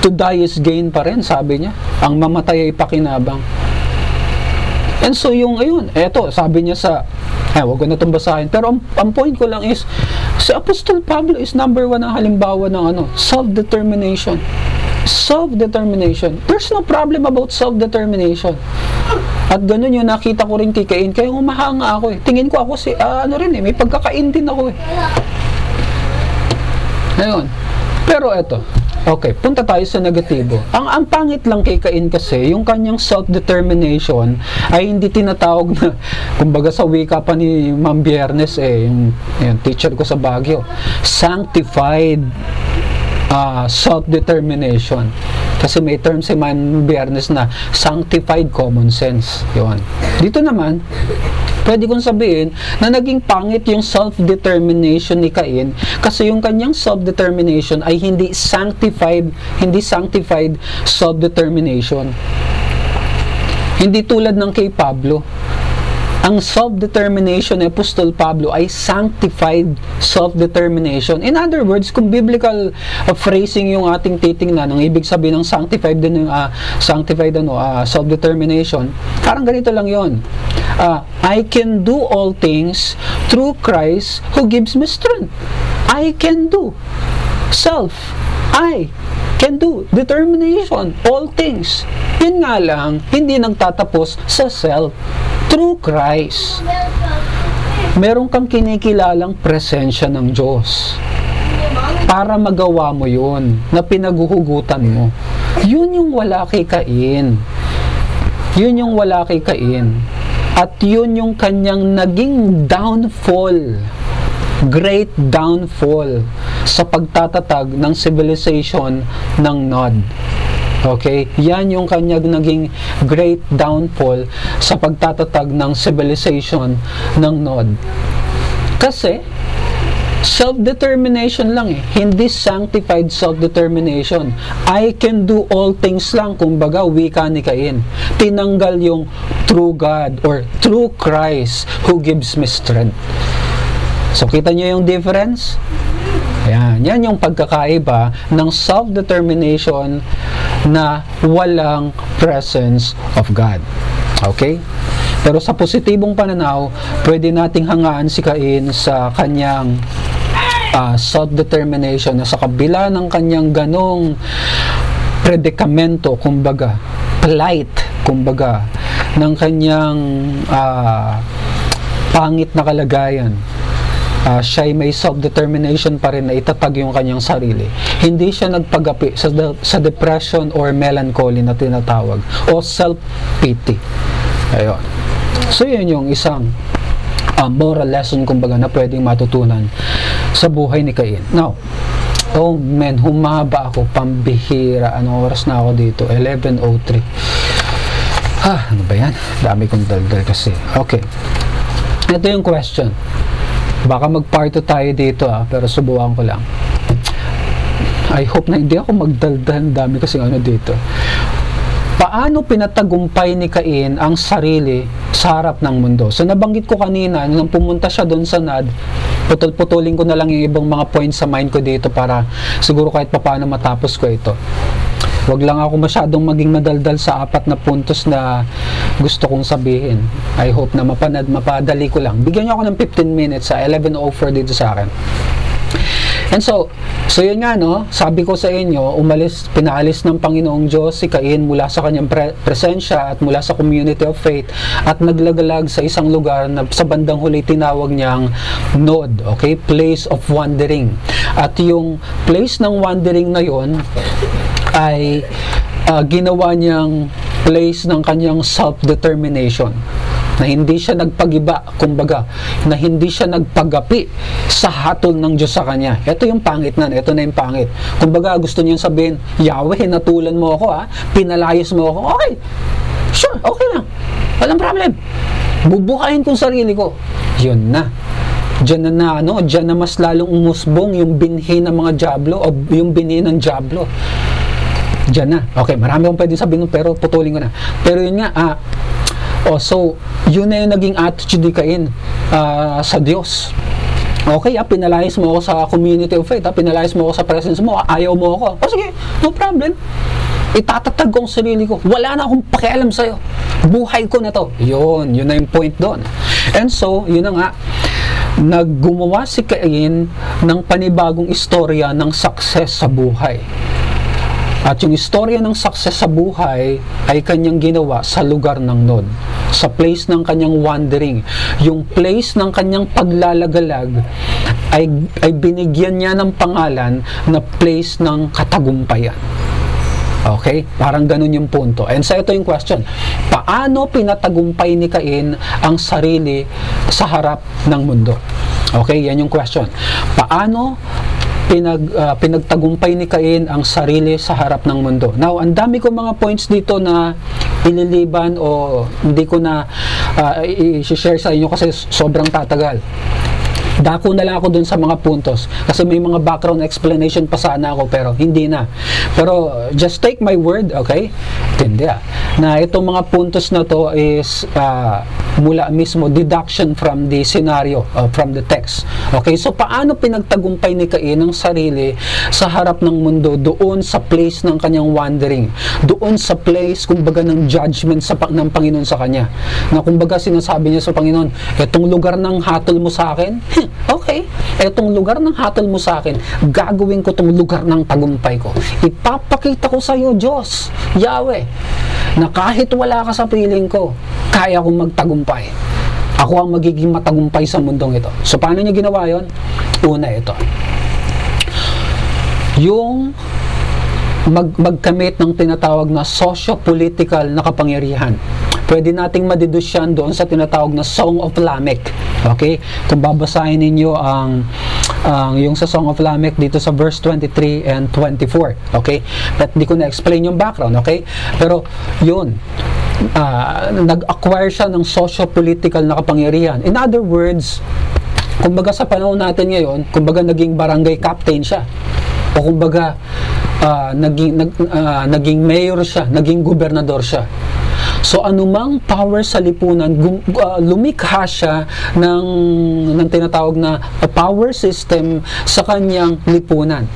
To die is gain pa rin, sabi niya. Ang mamatay ay pakinabang. And so yung ayun, eto, sabi niya sa eh, wag ko na itong basahin. Pero ang, ang point ko lang is, si Apostol Pablo is number one ang halimbawa ng ano, self-determination. Self-determination. There's no problem about self-determination. At ganun yung nakita ko rin kay Cain. Kaya umahanga ako eh. Tingin ko ako si, uh, ano rin eh, may pagkakain din ako eh. Ayun. Pero eto, Okay, punta tayo sa negatibo. Ang ang pangit lang kay Cain kasi, yung kanyang self-determination ay hindi tinatawag na, kumbaga sa wika pa ni Ma'am Biernes eh, yung, yung teacher ko sa Baguio, sanctified uh, self-determination. Kasi may term si Man Biernes na sanctified common sense. Yun. Dito naman, pwede kong sabihin na naging pangit yung self-determination ni Cain kasi yung kanyang self-determination ay hindi sanctified, hindi sanctified self-determination. Hindi tulad ng kay Pablo. Ang self-determination ni Apostol Pablo ay sanctified self-determination. In other words, kung biblical uh, phrasing yung ating titingnan, ang ibig sabihin ng sanctified din yung uh, sanctified ano, uh, self-determination, parang ganito lang yon uh, I can do all things through Christ who gives me strength. I can do. Self. I can do. Determination. All things. Yun nga lang, hindi nagtatapos sa self. Through Christ. Meron kang kinikilalang presensya ng Diyos para magawa mo yun na pinaguhugutan mo. Yun yung wala kay Cain. Yun yung wala kay Cain. At yun yung kanyang naging downfall, great downfall sa pagtatatag ng civilization ng Nod. Okay? Yan yung kanyang naging great downfall sa pagtatatag ng civilization ng Nod. Kasi, self-determination lang eh. Hindi sanctified self-determination. I can do all things lang, kumbaga, wika ni Cain. Tinanggal yung true God or true Christ who gives me strength. So, kita nyo yung difference? Ayan, yan yung pagkakaiba ng self-determination na walang presence of God. Okay? Pero sa positibong pananaw, pwede nating hangaan si Cain sa kanyang uh, self-determination na sa kabila ng kanyang ganong predikamento, kumbaga, plight, kumbaga, ng kanyang uh, pangit na kalagayan, uh, siya ay may self-determination pa rin na itatag yung kanyang sarili. Hindi siya nagpagapi sa, de- sa depression or melancholy na tinatawag o self-pity. Ayun. So, yun yung isang uh, moral lesson kumbaga na pwedeng matutunan sa buhay ni Cain. Now, oh man, humaba ako, pambihira. Anong oras na ako dito? 11.03. Ah, ano ba yan? Dami kong daldal kasi. Okay. Ito yung question. Baka mag-part tayo dito ah, pero subukan ko lang. I hope na hindi ako magdaldal. Dami kasi ano dito. Paano pinatagumpay ni Cain ang sarili sa harap ng mundo? So nabanggit ko kanina, nung pumunta siya doon sa NAD, putol-putulin ko na lang yung ibang mga points sa mind ko dito para siguro kahit paano matapos ko ito. Huwag lang ako masyadong maging madaldal sa apat na puntos na gusto kong sabihin. I hope na mapanad, mapadali ko lang. Bigyan niyo ako ng 15 minutes sa 11.04 dito sa akin. And so, so yun nga no, sabi ko sa inyo, umalis, pinaalis ng Panginoong Diyos si Cain mula sa kanyang pre- presensya at mula sa community of faith at naglagalag sa isang lugar na sa bandang huli tinawag niyang Nod, okay? Place of wandering. At yung place ng wandering na yon ay uh, ginawa niyang place ng kanyang self-determination na hindi siya nagpagiba, kumbaga, na hindi siya nagpagapi sa hatol ng Diyos sa kanya. Ito yung pangit na, ito na yung pangit. Kumbaga, gusto niyang sabihin, Yahweh, natulan mo ako ha, pinalayos mo ako, okay, sure, okay lang, walang problem. Bubuhayin kong sarili ko. Yun na. Diyan na na, ano, diyan na mas lalong umusbong yung binhi ng mga Diablo o yung binhi ng Diablo. Diyan na. Okay, marami akong pwedeng sabihin pero putulin ko na. Pero yun nga, ah, Oh, so, yun na yung naging attitude ni Cain uh, sa Diyos. Okay, ah, pinalayas mo ako sa community of faith, ah, pinalayas mo ako sa presence mo, ayaw mo ako. Oh, sige, no problem. Itatatag ko ang sarili ko. Wala na akong pakialam sa'yo. Buhay ko na to. Yun, yun na yung point doon. And so, yun na nga, naggumawa si Cain ng panibagong istorya ng success sa buhay. At yung istorya ng success sa buhay ay kanyang ginawa sa lugar ng Nod, sa place ng kanyang wandering. Yung place ng kanyang paglalagalag ay, ay binigyan niya ng pangalan na place ng katagumpayan. Okay? Parang ganun yung punto. And sa ito yung question. Paano pinatagumpay ni Cain ang sarili sa harap ng mundo? Okay? Yan yung question. Paano pinag, uh, pinagtagumpay ni Cain ang sarili sa harap ng mundo. Now, ang dami ko mga points dito na ililiban o hindi ko na uh, i-share sa inyo kasi sobrang tatagal. Dako na lang ako dun sa mga puntos kasi may mga background explanation pa sana ako pero hindi na. Pero just take my word, okay? Hindi ah. Na itong mga puntos na to is uh, mula mismo deduction from the scenario, uh, from the text. Okay, so paano pinagtagumpay ni Cain ang sarili sa harap ng mundo doon sa place ng kanyang wandering, doon sa place kumbaga ng judgment sa ng Panginoon sa kanya. Na kumbaga sinasabi niya sa Panginoon, etong lugar ng hatol mo sa akin, okay, etong lugar ng hatol mo sa akin, gagawin ko tong lugar ng tagumpay ko. Ipapakita ko sa iyo, Diyos, Yahweh, na kahit wala ka sa piling ko, kaya kong magtagumpay. Ako ang magiging matagumpay sa mundong ito. So, paano niya ginawa yon? Una ito. Yung mag magkamit ng tinatawag na socio-political na kapangyarihan. Pwede nating madeduce yan doon sa tinatawag na Song of Lamech. Okay? Kung babasahin ninyo ang ang yung sa Song of Lamech dito sa verse 23 and 24. Okay? But di ko na-explain yung background. Okay? Pero yun, uh, nag-acquire siya ng socio-political na kapangyarihan. In other words, kumbaga sa panahon natin ngayon, kumbaga naging barangay captain siya. O kumbaga, uh, naging, nag, uh, naging mayor siya, naging gobernador siya. So anumang power sa lipunan, gum, uh, lumikha siya ng, ng tinatawag na power system sa kanyang lipunan.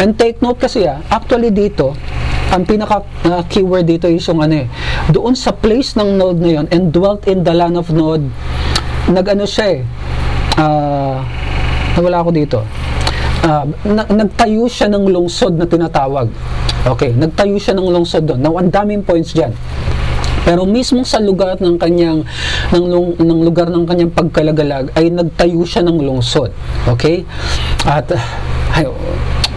And take note kasi ah, actually dito, ang pinaka uh, keyword dito is yung ano eh, doon sa place ng Nod na yon and dwelt in the land of Nod, nag-ano siya eh, ah, nawala ako dito. Ah, na- nagtayo siya ng lungsod na tinatawag. Okay, nagtayo siya ng lungsod doon. Now, ang daming points dyan. Pero mismo sa lugar ng kanyang ng, lung, ng lugar ng kanyang pagkalagalag ay nagtayo siya ng lungsod. Okay? At ay,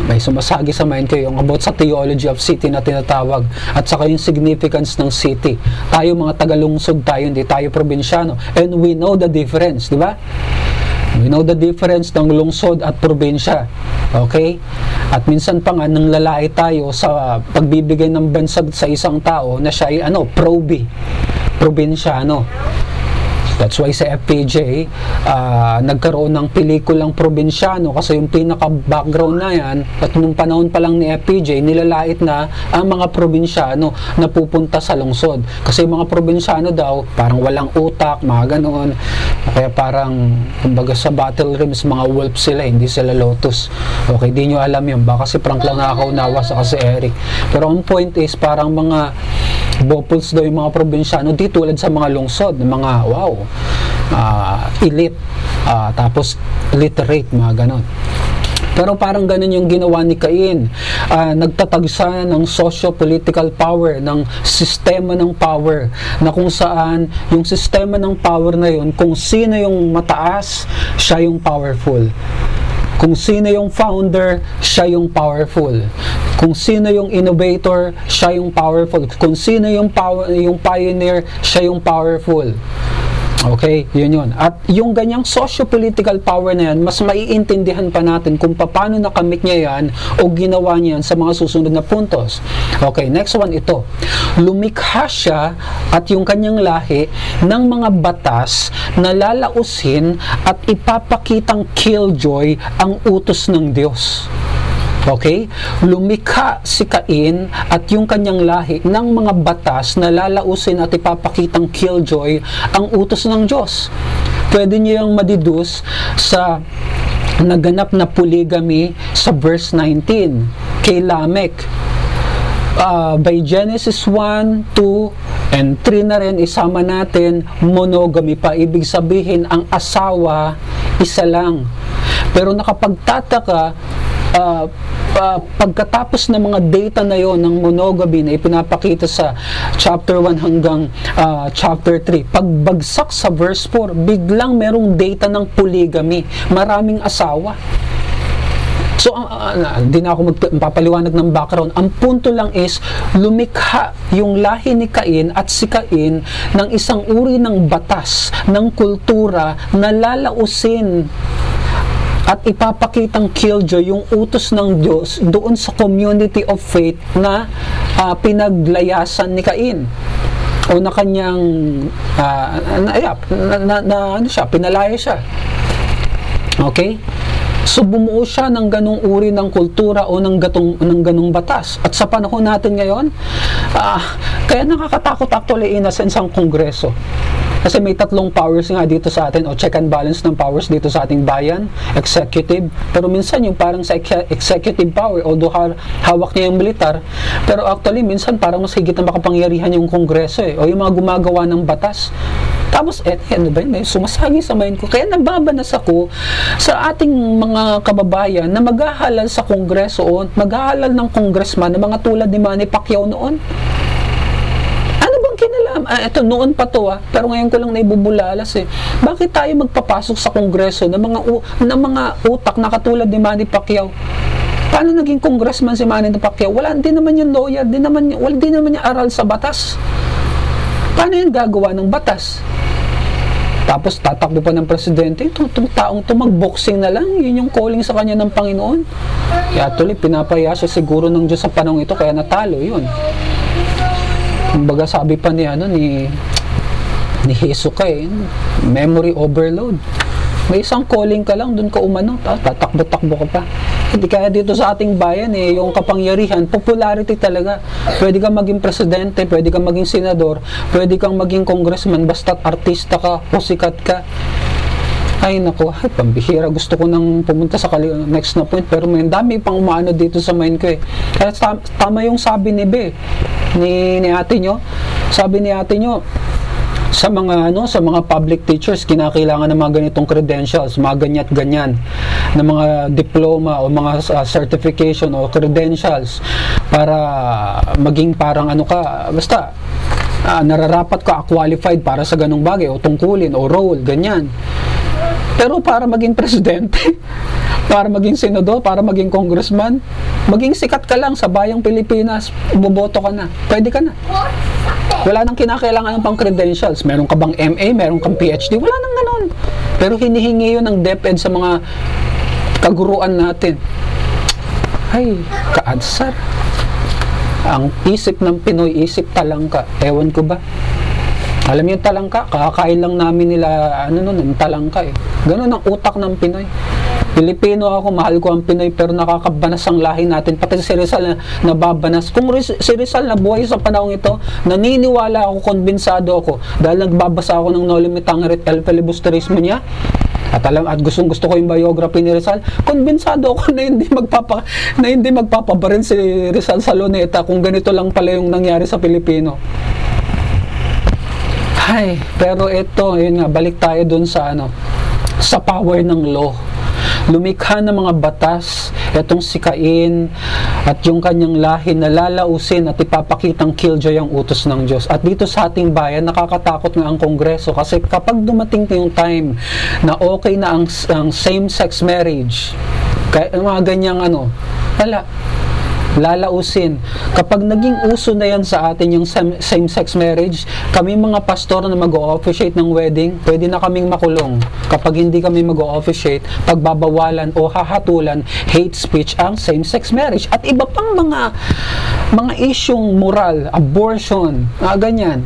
may sumasagi sa mind ko yung about sa theology of city na tinatawag at saka yung significance ng city. Tayo mga tagalungsod tayo, hindi tayo probinsyano. And we know the difference, di ba? We know the difference ng lungsod at probinsya. Okay? At minsan pa nga, nang lalait tayo sa pagbibigay ng bansag sa isang tao na siya ay ano, probi, probinsyano. That's why sa FPJ, ah, nagkaroon ng pelikulang probinsyano kasi yung pinaka-background na yan, at nung panahon pa lang ni FPJ, nilalait na ang mga probinsyano na pupunta sa lungsod. Kasi yung mga probinsyano daw, parang walang utak, mga ganoon. Kaya parang, kumbaga sa battle rims, mga wolf sila, hindi sila lotus. Okay, di nyo alam yun. Baka si Frank lang nakakaunawa sa kasi Eric. Pero ang point is, parang mga Bopuls daw yung mga probinsyano di tulad sa mga lungsod, ng mga wow, ah, elite, ah, tapos literate, mga ganon. Pero parang ganun yung ginawa ni Cain. Ah, nagtatag siya ng socio-political power, ng sistema ng power, na kung saan yung sistema ng power na yun, kung sino yung mataas, siya yung powerful. Kung sino yung founder, siya yung powerful. Kung sino yung innovator, siya yung powerful. Kung sino yung power, yung pioneer, siya yung powerful. Okay, yun yun. At yung ganyang socio-political power na yan, mas maiintindihan pa natin kung paano nakamit niya yan o ginawa niya yan sa mga susunod na puntos. Okay, next one ito. Lumikha siya at yung kanyang lahi ng mga batas na lalausin at ipapakitang killjoy ang utos ng Diyos. Okay? Lumikha si Cain at yung kanyang lahi ng mga batas na lalausin at ipapakitang killjoy ang utos ng Diyos. Pwede niyo yung madiduce sa naganap na polygamy sa verse 19 kay Lamech. Ah, by Genesis 1, 2, and 3 na rin isama natin monogamy pa. Ibig sabihin ang asawa isa lang. Pero nakapagtataka ah, pagkatapos ng mga data na yon ng monogamy na ipinapakita sa chapter 1 hanggang ah, chapter 3, pagbagsak sa verse 4, biglang merong data ng polygamy. Maraming asawa. So, ang- ang- ang- hindi na ako magp- magpapaliwanag ng background. Ang punto lang is, lumikha yung lahi ni Cain at si Cain ng isang uri ng batas, ng kultura na lalausin at ipapakitang killjoy yung utos ng Diyos doon sa community of faith na ah, pinaglayasan ni Cain o na kanyang ah, na, na, na, na- ano siya, pinalaya siya. Okay? So bumuo siya ng ganong uri ng kultura o ng gatong ng ganong batas. At sa panahon natin ngayon, ah, kaya nakakatakot actually in a sense ang kongreso. Kasi may tatlong powers nga dito sa atin o check and balance ng powers dito sa ating bayan, executive. Pero minsan yung parang sa exe- executive power, although ha- hawak niya yung militar, pero actually minsan parang mas higit na makapangyarihan yung kongreso eh, o yung mga gumagawa ng batas. Tapos, eh, ano ba yun? May sumasagi sa mind ko. Kaya nababanas ako sa ating mga kababayan na maghahalal sa kongreso o maghahalal ng congressman na mga tulad ni Manny Pacquiao noon. Ano bang kinalam? Ah, eto, noon pa to ah. Pero ngayon ko lang naibubulalas eh. Bakit tayo magpapasok sa kongreso ng mga, ng mga utak na katulad ni Manny Pacquiao? Paano naging congressman si Manny Pacquiao? Wala, di naman yung lawyer, di naman, wala, di naman yung aral sa batas. Paano yung gagawa ng batas? Tapos tatakbo pa ng presidente, itong, itong taong to mag-boxing na lang, yun yung calling sa kanya ng Panginoon. Kaya tuloy, pinapaya siya siguro ng Diyos sa panahon ito, kaya natalo yun. Kumbaga sabi pa ni ano ni ni Hesuka eh, memory overload. May isang calling ka lang, dun ka umano, ta- tatakbo-takbo ka pa. Hindi kaya dito sa ating bayan eh, yung kapangyarihan, popularity talaga. Pwede kang maging presidente, pwede kang maging senador, pwede kang maging congressman, basta't artista ka o sikat ka. Ay nako, ay pambihira. Gusto ko nang pumunta sa kali- next na point pero may dami pang umaano dito sa mind ko eh. Kaya tam- tama yung sabi ni Be, ni, ni ate nyo, Sabi ni ate nyo, sa mga ano sa mga public teachers kinakailangan ng mga ganitong credentials mga ganyan ganyan na mga diploma o mga uh, certification o credentials para maging parang ano ka basta uh, nararapat ka qualified para sa ganong bagay o tungkulin o role ganyan. Pero para maging presidente para maging senador para maging congressman maging sikat ka lang sa bayang Pilipinas buboto ka na pwede ka na wala nang kinakailangan ng pang credentials. Meron ka bang MA, meron kang PhD, wala nang ganon. Pero hinihingi yun ng DepEd sa mga kaguruan natin. Ay, kaadsar. Ang isip ng Pinoy, isip talangka. Ewan ko ba? Alam niyo talangka, kakakain lang namin nila, ano nun, talangka eh. Ganun ang utak ng Pinoy. Pilipino ako, mahal ko ang Pinoy pero nakakabanas ang lahi natin. Pati si Rizal na nababanas. Kung si Rizal na buhay sa panahon ito, naniniwala ako, konbinsado ako dahil nagbabasa ako ng No Limit Tangerit El Filibusterismo niya. At alam at gustong gusto ko yung biography ni Rizal. Konbinsado ako na hindi magpapa na hindi magpapabarin si Rizal sa Luneta kung ganito lang pala yung nangyari sa Pilipino. Ay, pero ito, yun nga, balik tayo dun sa ano, sa power ng law lumikha ng mga batas, itong sikain at yung kanyang lahi na lalausin at ipapakitang killjoy ang utos ng Diyos. At dito sa ating bayan, nakakatakot nga ang Kongreso kasi kapag dumating yung time na okay na ang, ang same-sex marriage, kaya mga ganyang ano, wala, lalausin. Kapag naging uso na yan sa atin yung same-sex marriage, kami mga pastor na mag-officiate ng wedding, pwede na kaming makulong. Kapag hindi kami mag-officiate, pagbabawalan o hahatulan hate speech ang same-sex marriage at iba pang mga mga isyong moral, abortion, mga ganyan.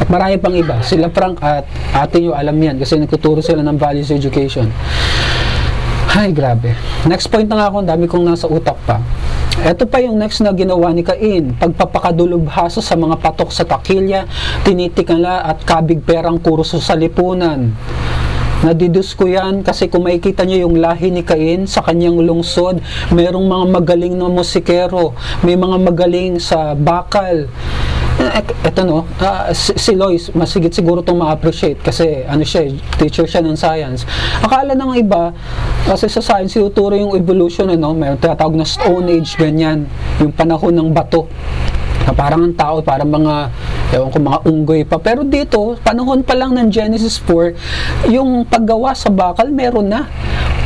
At marami pang iba. Sila Frank at ate nyo alam yan kasi nagtuturo sila ng values education. Ay, grabe. Next point na nga ako, dami kong nasa utak pa. Ito pa yung next na ginawa ni Cain, pagpapakadulubhasa sa mga patok sa takilya, tinitikala at kabig perang kurso sa lipunan. Nadidus ko yan kasi kung makikita nyo yung lahi ni Cain sa kanyang lungsod, mayroong mga magaling na musikero, may mga magaling sa bakal, eto no, uh, si, si Lois, masigit siguro itong ma-appreciate kasi ano siya, teacher siya ng science. Akala ng iba, kasi sa science, ituturo yung evolution, ano, may tinatawag na Stone Age, ganyan, yung panahon ng bato na parang ang tao, parang mga, ewan ko, mga unggoy pa. Pero dito, panahon pa lang ng Genesis 4, yung paggawa sa bakal, meron na.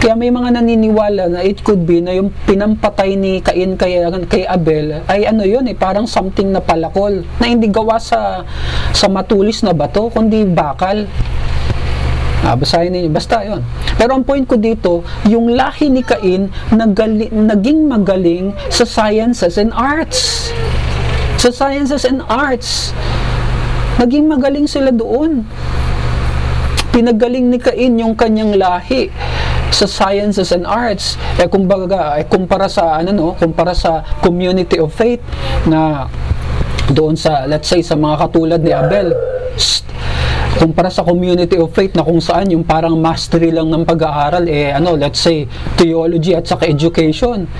Kaya may mga naniniwala na it could be na yung pinampatay ni Cain kay, kay Abel ay ano yun eh, parang something na palakol na hindi gawa sa sa matulis na bato, kundi bakal. Ah, basahin ninyo. Basta yon. Pero ang point ko dito, yung lahi ni Cain nagali, naging magaling sa sciences and arts. Sa sciences and arts. Naging magaling sila doon. Pinagaling ni Cain yung kanyang lahi sa sciences and arts eh kumbaga eh, kumpara sa ano no kumpara sa community of faith na doon sa let's say sa mga katulad ni Abel kumpara sa community of faith na kung saan yung parang mastery lang ng pag-aaral eh ano let's say theology at saka education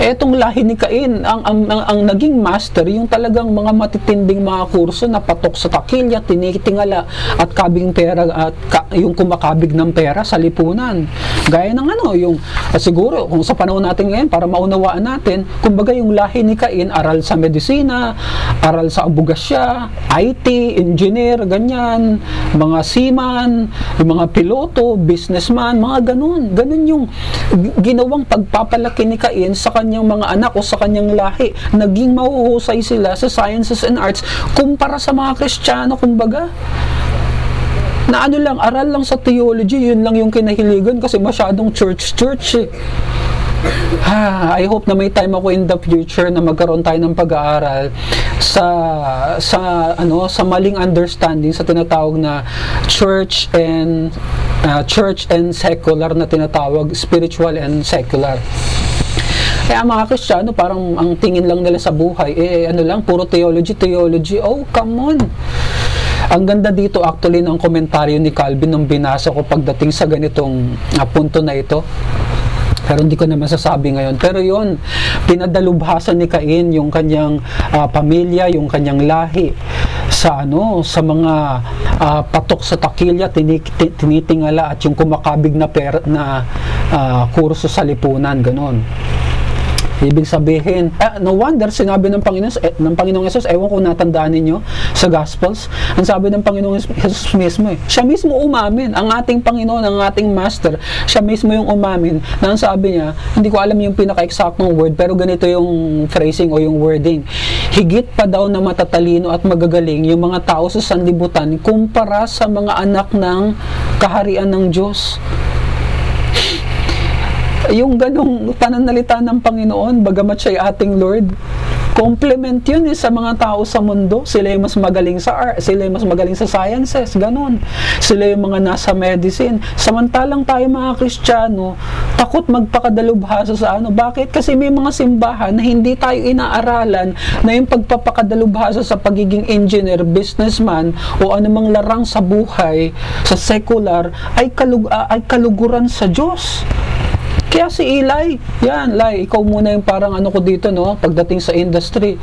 etong lahi ni Cain, ang, ang, ang, ang naging master, yung talagang mga matitinding mga kurso na patok sa takilya, tinitingala, at kabing pera, at ka, yung kumakabig ng pera sa lipunan. Gaya ng ano, yung, uh, siguro, kung sa panahon natin ngayon, para maunawaan natin, kumbaga yung lahi ni Cain, aral sa medisina, aral sa abugasya, IT, engineer, ganyan, mga seaman, yung mga piloto, businessman, mga ganun. Ganun yung ginawang pagpapalaki ni Cain sa kanyang mga anak o sa kanyang lahi. Naging mahuhusay sila sa sciences and arts kumpara sa mga Kristiyano, kumbaga na ano lang, aral lang sa theology, yun lang yung kinahiligan kasi masyadong church-church eh. I hope na may time ako in the future na magkaroon tayo ng pag-aaral sa sa ano sa maling understanding sa tinatawag na church and uh, church and secular na tinatawag spiritual and secular. Kaya mga Kristiyano, parang ang tingin lang nila sa buhay, eh ano lang, puro theology, theology. Oh, come on! Ang ganda dito actually ng komentaryo ni Calvin nung binasa ko pagdating sa ganitong uh, punto na ito. Pero hindi ko na masasabi ngayon. Pero yon pinadalubhasan ni Cain yung kanyang ah, pamilya, yung kanyang lahi sa ano sa mga ah, patok sa takilya tinitingala at yung kumakabig na per, na ah, kurso sa lipunan ganon Ibig sabihin, ah, no wonder sinabi ng Panginoon, eh, ng Panginoong Yesus, ewan ko natandaan ninyo sa Gospels, ang sabi ng Panginoong Yesus mismo eh, siya mismo umamin, ang ating Panginoon, ang ating Master, siya mismo yung umamin, na ang sabi niya, hindi ko alam yung pinaka-exactong word, pero ganito yung phrasing o yung wording, higit pa daw na matatalino at magagaling yung mga tao sa sanlibutan kumpara sa mga anak ng kaharian ng Diyos yung ganong pananalita ng Panginoon, bagamat siya ating Lord, complement yun eh, sa mga tao sa mundo. Sila yung mas magaling sa art, sila yung mas magaling sa sciences, ganon. Sila yung mga nasa medicine. Samantalang tayo mga Kristiyano, takot magpakadalubhasa sa ano. Bakit? Kasi may mga simbahan na hindi tayo inaaralan na yung pagpapakadalubhasa sa pagiging engineer, businessman, o anumang larang sa buhay, sa secular, ay, kalug ay kaluguran sa Diyos. Kaya si Eli, yan, Lai, ikaw muna yung parang ano ko dito, no, pagdating sa industry.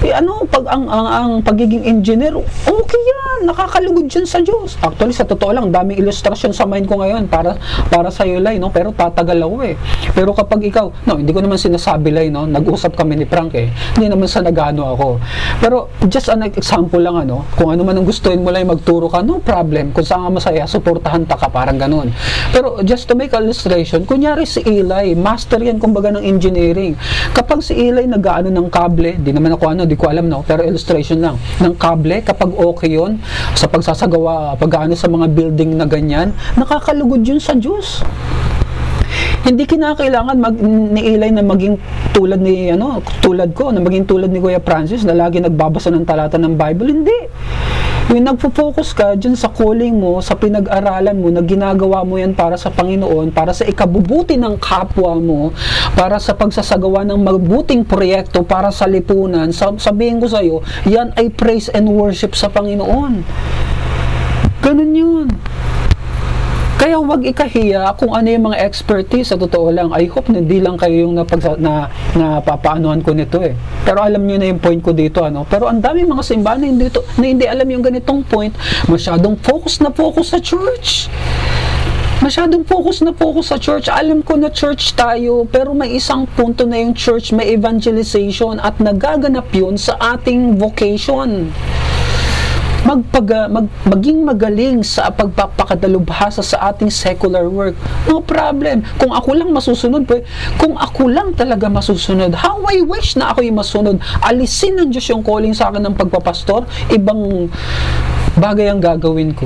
Eh, ano, pag ang, ang, ang pagiging engineer, okay yan, nakakalugod yan sa Diyos. Actually, sa totoo lang, daming illustrasyon sa mind ko ngayon para, para sa Lai, no, pero tatagal ako eh. Pero kapag ikaw, no, hindi ko naman sinasabi, Lai, no, nag-usap kami ni Frank eh, hindi naman sa nagano ako. Pero, just an example lang, ano, kung ano man ang gustuin mo lang magturo ka, no problem. Kung saan ka masaya, suportahan ta ka, parang ganun. Pero, just to make illustration, kunyari si Eli, master yan kumbaga ng engineering. Kapag si Eli nag-ano ng kable, di naman ako ano, di ko alam no, pero illustration lang, ng kable, kapag okay yon sa pagsasagawa, pag-ano sa mga building na ganyan, nakakalugod yun sa Diyos. Hindi kinakailangan mag, ni Eli na maging tulad ni ano tulad ko na maging tulad ni Kuya Francis na lagi nagbabasa ng talata ng Bible. Hindi yung nagfo-focus ka dyan sa calling mo, sa pinag-aralan mo, na ginagawa mo yan para sa Panginoon, para sa ikabubuti ng kapwa mo, para sa pagsasagawa ng mabuting proyekto para sa lipunan, sabihin ko sa iyo, yan ay praise and worship sa Panginoon. Ganun yun. Kaya wag ikahiya kung ano yung mga expertise sa totoo lang. I hope na hindi lang kayo yung napag, na, napapaanuhan ko nito eh. Pero alam niyo na yung point ko dito. Ano? Pero ang dami mga simbahan na hindi, to, na hindi alam yung ganitong point. Masyadong focus na focus sa church. Masyadong focus na focus sa church. Alam ko na church tayo, pero may isang punto na yung church, may evangelization at nagaganap yun sa ating vocation magpaga, mag, maging magaling sa pagpapakadalubhasa sa ating secular work. No problem. Kung ako lang masusunod, po, kung ako lang talaga masusunod, how I wish na ako yung masunod. Alisin ng Diyos yung calling sa akin ng pagpapastor, ibang bagay ang gagawin ko.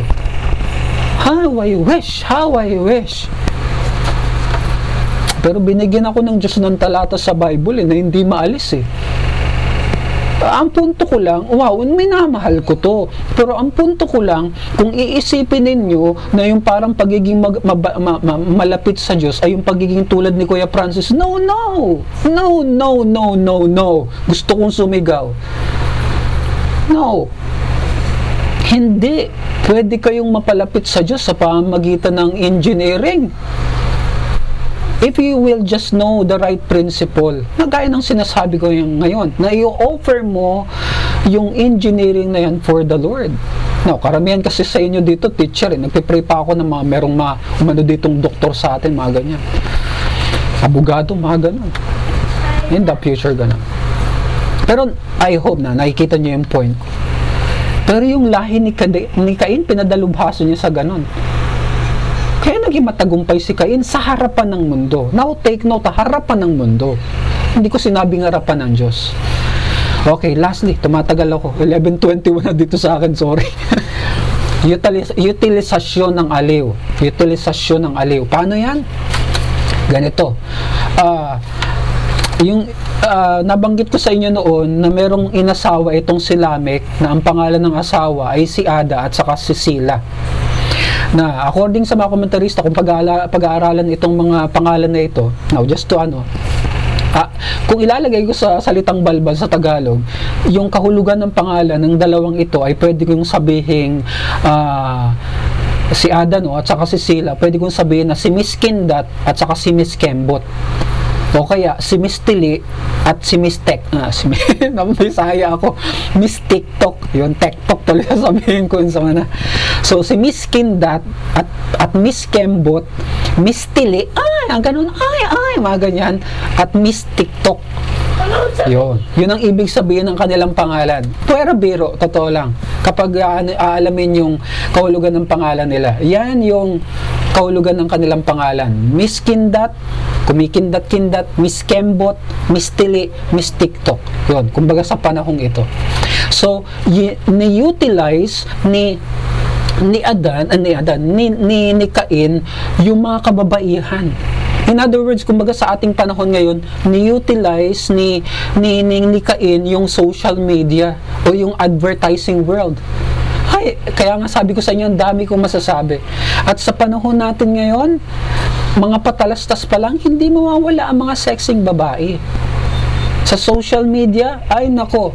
How I wish, how I wish. Pero binigyan ako ng Diyos ng talata sa Bible eh, na hindi maalis eh ang punto ko lang, wow, minamahal ko to. Pero ang punto ko lang, kung iisipin ninyo na yung parang pagiging mag, ma, ma, ma, malapit sa Diyos ay yung pagiging tulad ni Kuya Francis, no, no, no, no, no, no, no. Gusto kong sumigaw. No. Hindi. Pwede kayong mapalapit sa Diyos sa pamamagitan ng engineering if you will just know the right principle, na gaya ng sinasabi ko yung ngayon, na i-offer mo yung engineering na yan for the Lord. Now, karamihan kasi sa inyo dito, teacher, eh, nagpipray pa ako ng mga merong mga, umano ditong doktor sa atin, mga ganyan. Abogado, mga ganun. In the future, ganun. Pero, I hope na, nakikita niyo yung point. Pero yung lahi ni, Cain, pinadalubhaso niya sa ganun. Kaya naging matagumpay si Cain sa harapan ng mundo. Now, take note, harapan ng mundo. Hindi ko sinabing harapan ng Diyos. Okay, lastly, tumatagal ako. 11.21 na dito sa akin, sorry. Utilis utilisasyon ng aliw. Utilisasyon ng aliw. Paano yan? Ganito. Uh, yung uh, nabanggit ko sa inyo noon na merong inasawa itong si Lamek na ang pangalan ng asawa ay si Ada at saka si Sila na according sa mga komentarista kung pag-aaralan itong mga pangalan na ito now just to ano Ah, kung ilalagay ko sa salitang balbal sa Tagalog, yung kahulugan ng pangalan ng dalawang ito ay pwede kong sabihin uh, si Ada no, at saka si Sila, pwede kong sabihin na si Miss Kindat at saka si Miss Kembot. O kaya si Miss Tili at si Miss Tek. Ah, si Bisaya ako. Miss TikTok. Yun, TikTok talaga sabihin ko yun sa mana. So, si Miss Kindat at, at Miss Kembot, Miss Tili, ay, ang ganun, ay, ay, mga ganyan. At Miss TikTok. Yun. Yun ang ibig sabihin ng kanilang pangalan. Puwera biro, totoo lang. Kapag uh, aalamin yung kahulugan ng pangalan nila, yan yung kahulugan ng kanilang pangalan. Miss Kindat, kumikindat-kindat, Miss Kembot, Miss Tili, Miss TikTok. Yun, kumbaga sa panahong ito. So, ni-utilize ni ni Adan, uh, ni Adan, ni, ni, ni Cain, yung mga kababaihan. In other words, kumbaga sa ating panahon ngayon, ni-utilize ni, ni, ni, ni Cain yung social media o yung advertising world. Ay, kaya nga sabi ko sa inyo, ang dami kong masasabi. At sa panahon natin ngayon, mga patalastas pa lang, hindi mawawala ang mga sexing babae. Sa social media, ay nako,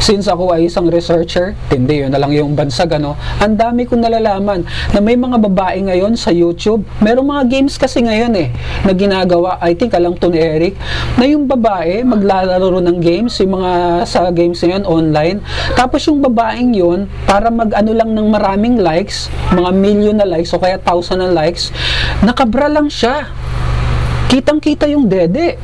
since ako ay isang researcher, hindi yun na lang yung bansag ano, ang dami kong nalalaman na may mga babae ngayon sa YouTube, merong mga games kasi ngayon eh, na ginagawa, I think alam to ni Eric, na yung babae maglalaro ng games, yung mga sa games ngayon online, tapos yung babaeng yun, para mag ano lang ng maraming likes, mga million na likes o kaya thousand na likes, nakabra lang siya. Kitang kita yung dede.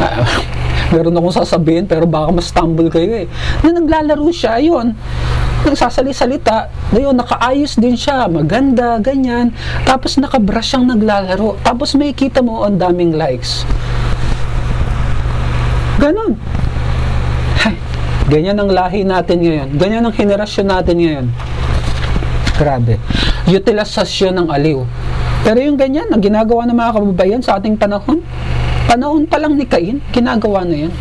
Uh, meron akong sasabihin pero baka ma-stumble kayo eh. Na naglalaro siya, yun. Nagsasali-salita, yun, nakaayos din siya, maganda, ganyan. Tapos nakabrush siyang naglalaro. Tapos may kita mo ang daming likes. Ganon. Hay, ganyan ang lahi natin ngayon. Ganyan ang henerasyon natin ngayon. Grabe. Utilisasyon ng aliw. Pero yung ganyan, ang ginagawa ng mga kababayan sa ating panahon, panahon pa lang ni Cain, ginagawa na yan.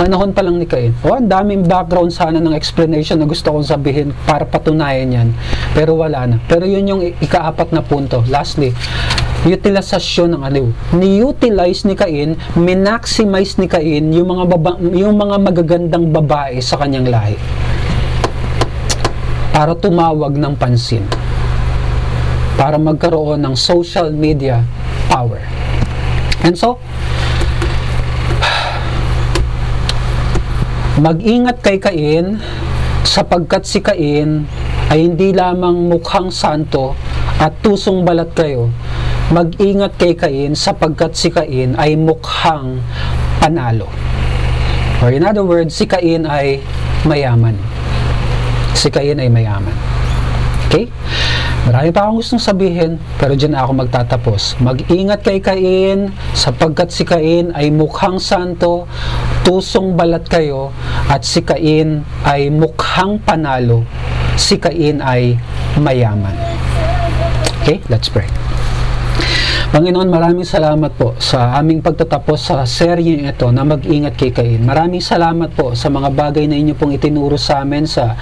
Panahon pa lang ni Cain. O, ang daming background sana ng explanation na gusto kong sabihin para patunayan yan. Pero wala na. Pero yun yung ikaapat na punto. Lastly, utilisasyon ng aliw. Ni-utilize ni Cain, minaximize ni Cain yung mga, baba, yung mga magagandang babae sa kanyang lahi. Para tumawag ng pansin. Para magkaroon ng social media power. And so, mag-ingat kay Cain sapagkat si Cain ay hindi lamang mukhang santo at tusong balat kayo. Mag-ingat kay Cain sapagkat si Cain ay mukhang panalo. Or in other words, si Cain ay mayaman. Si Cain ay mayaman. Okay? Marami pa akong gustong sabihin, pero dyan ako magtatapos. Mag-ingat kay Cain, sapagkat si Cain ay mukhang santo, tusong balat kayo, at si Cain ay mukhang panalo. Si Cain ay mayaman. Okay, let's pray. Panginoon, maraming salamat po sa aming pagtatapos sa serye ito na mag-ingat kay Cain. Maraming salamat po sa mga bagay na inyo pong itinuro sa amin sa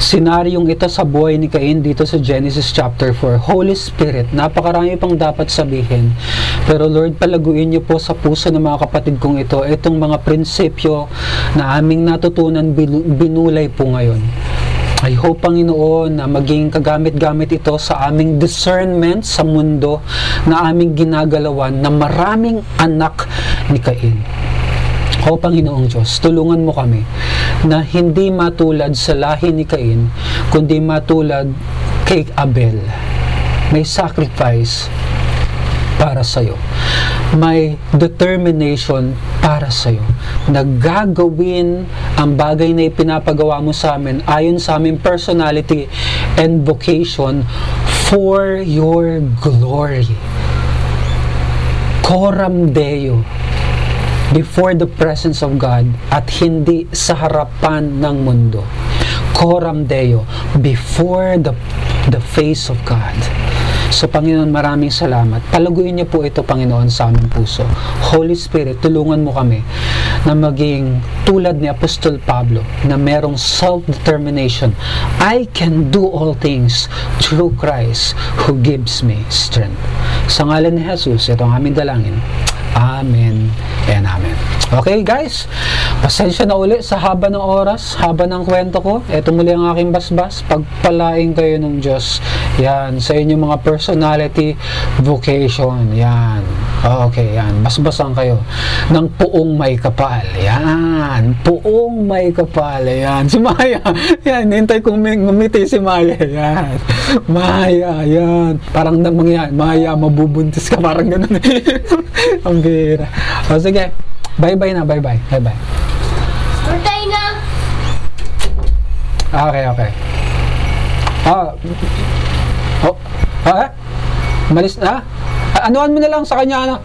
senaryong ito sa buhay ni Cain dito sa Genesis chapter 4. Holy Spirit, napakarami pang dapat sabihin. Pero Lord, palaguin niyo po sa puso ng mga kapatid kong ito itong mga prinsipyo na aming natutunan binulay po ngayon. I hope, Panginoon, na maging kagamit-gamit ito sa aming discernment sa mundo na aming ginagalawan na maraming anak ni Cain. O Panginoong Diyos, tulungan mo kami na hindi matulad sa lahi ni Cain, kundi matulad kay Abel. May sacrifice para sa iyo. May determination para sa iyo. Nagagawin ang bagay na ipinapagawa mo sa amin ayon sa aming personality and vocation for your glory. Coram Deo before the presence of God at hindi sa harapan ng mundo. Coram Deo before the the face of God. So, Panginoon, maraming salamat. Palaguin niyo po ito, Panginoon, sa aming puso. Holy Spirit, tulungan mo kami na maging tulad ni Apostol Pablo na merong self-determination. I can do all things through Christ who gives me strength. Sa ngalan ni Jesus, ito ang aming dalangin. Amen and Amen. Okay guys, pasensya na uli sa haba ng oras, haba ng kwento ko. Ito muli ang aking basbas. Pagpalain kayo ng Diyos. Yan, sa inyong mga personality, vocation. Yan. Okay, yan. Basbasan kayo ng puong may kapal. Yan. Puong may kapal. Yan. Si Maya. Yan, hintay kong ngumiti si Maya. Yan. Maya, yan. Parang namangyan. Maya, mabubuntis ka. Parang ganun. ang bira. O sige. Bye-bye na. Bye-bye. Bye-bye.
Patay na.
Ah, Okay, okay. Ah. Oh. Ah. Malis na. Ah, anuan mo na lang sa kanya ano.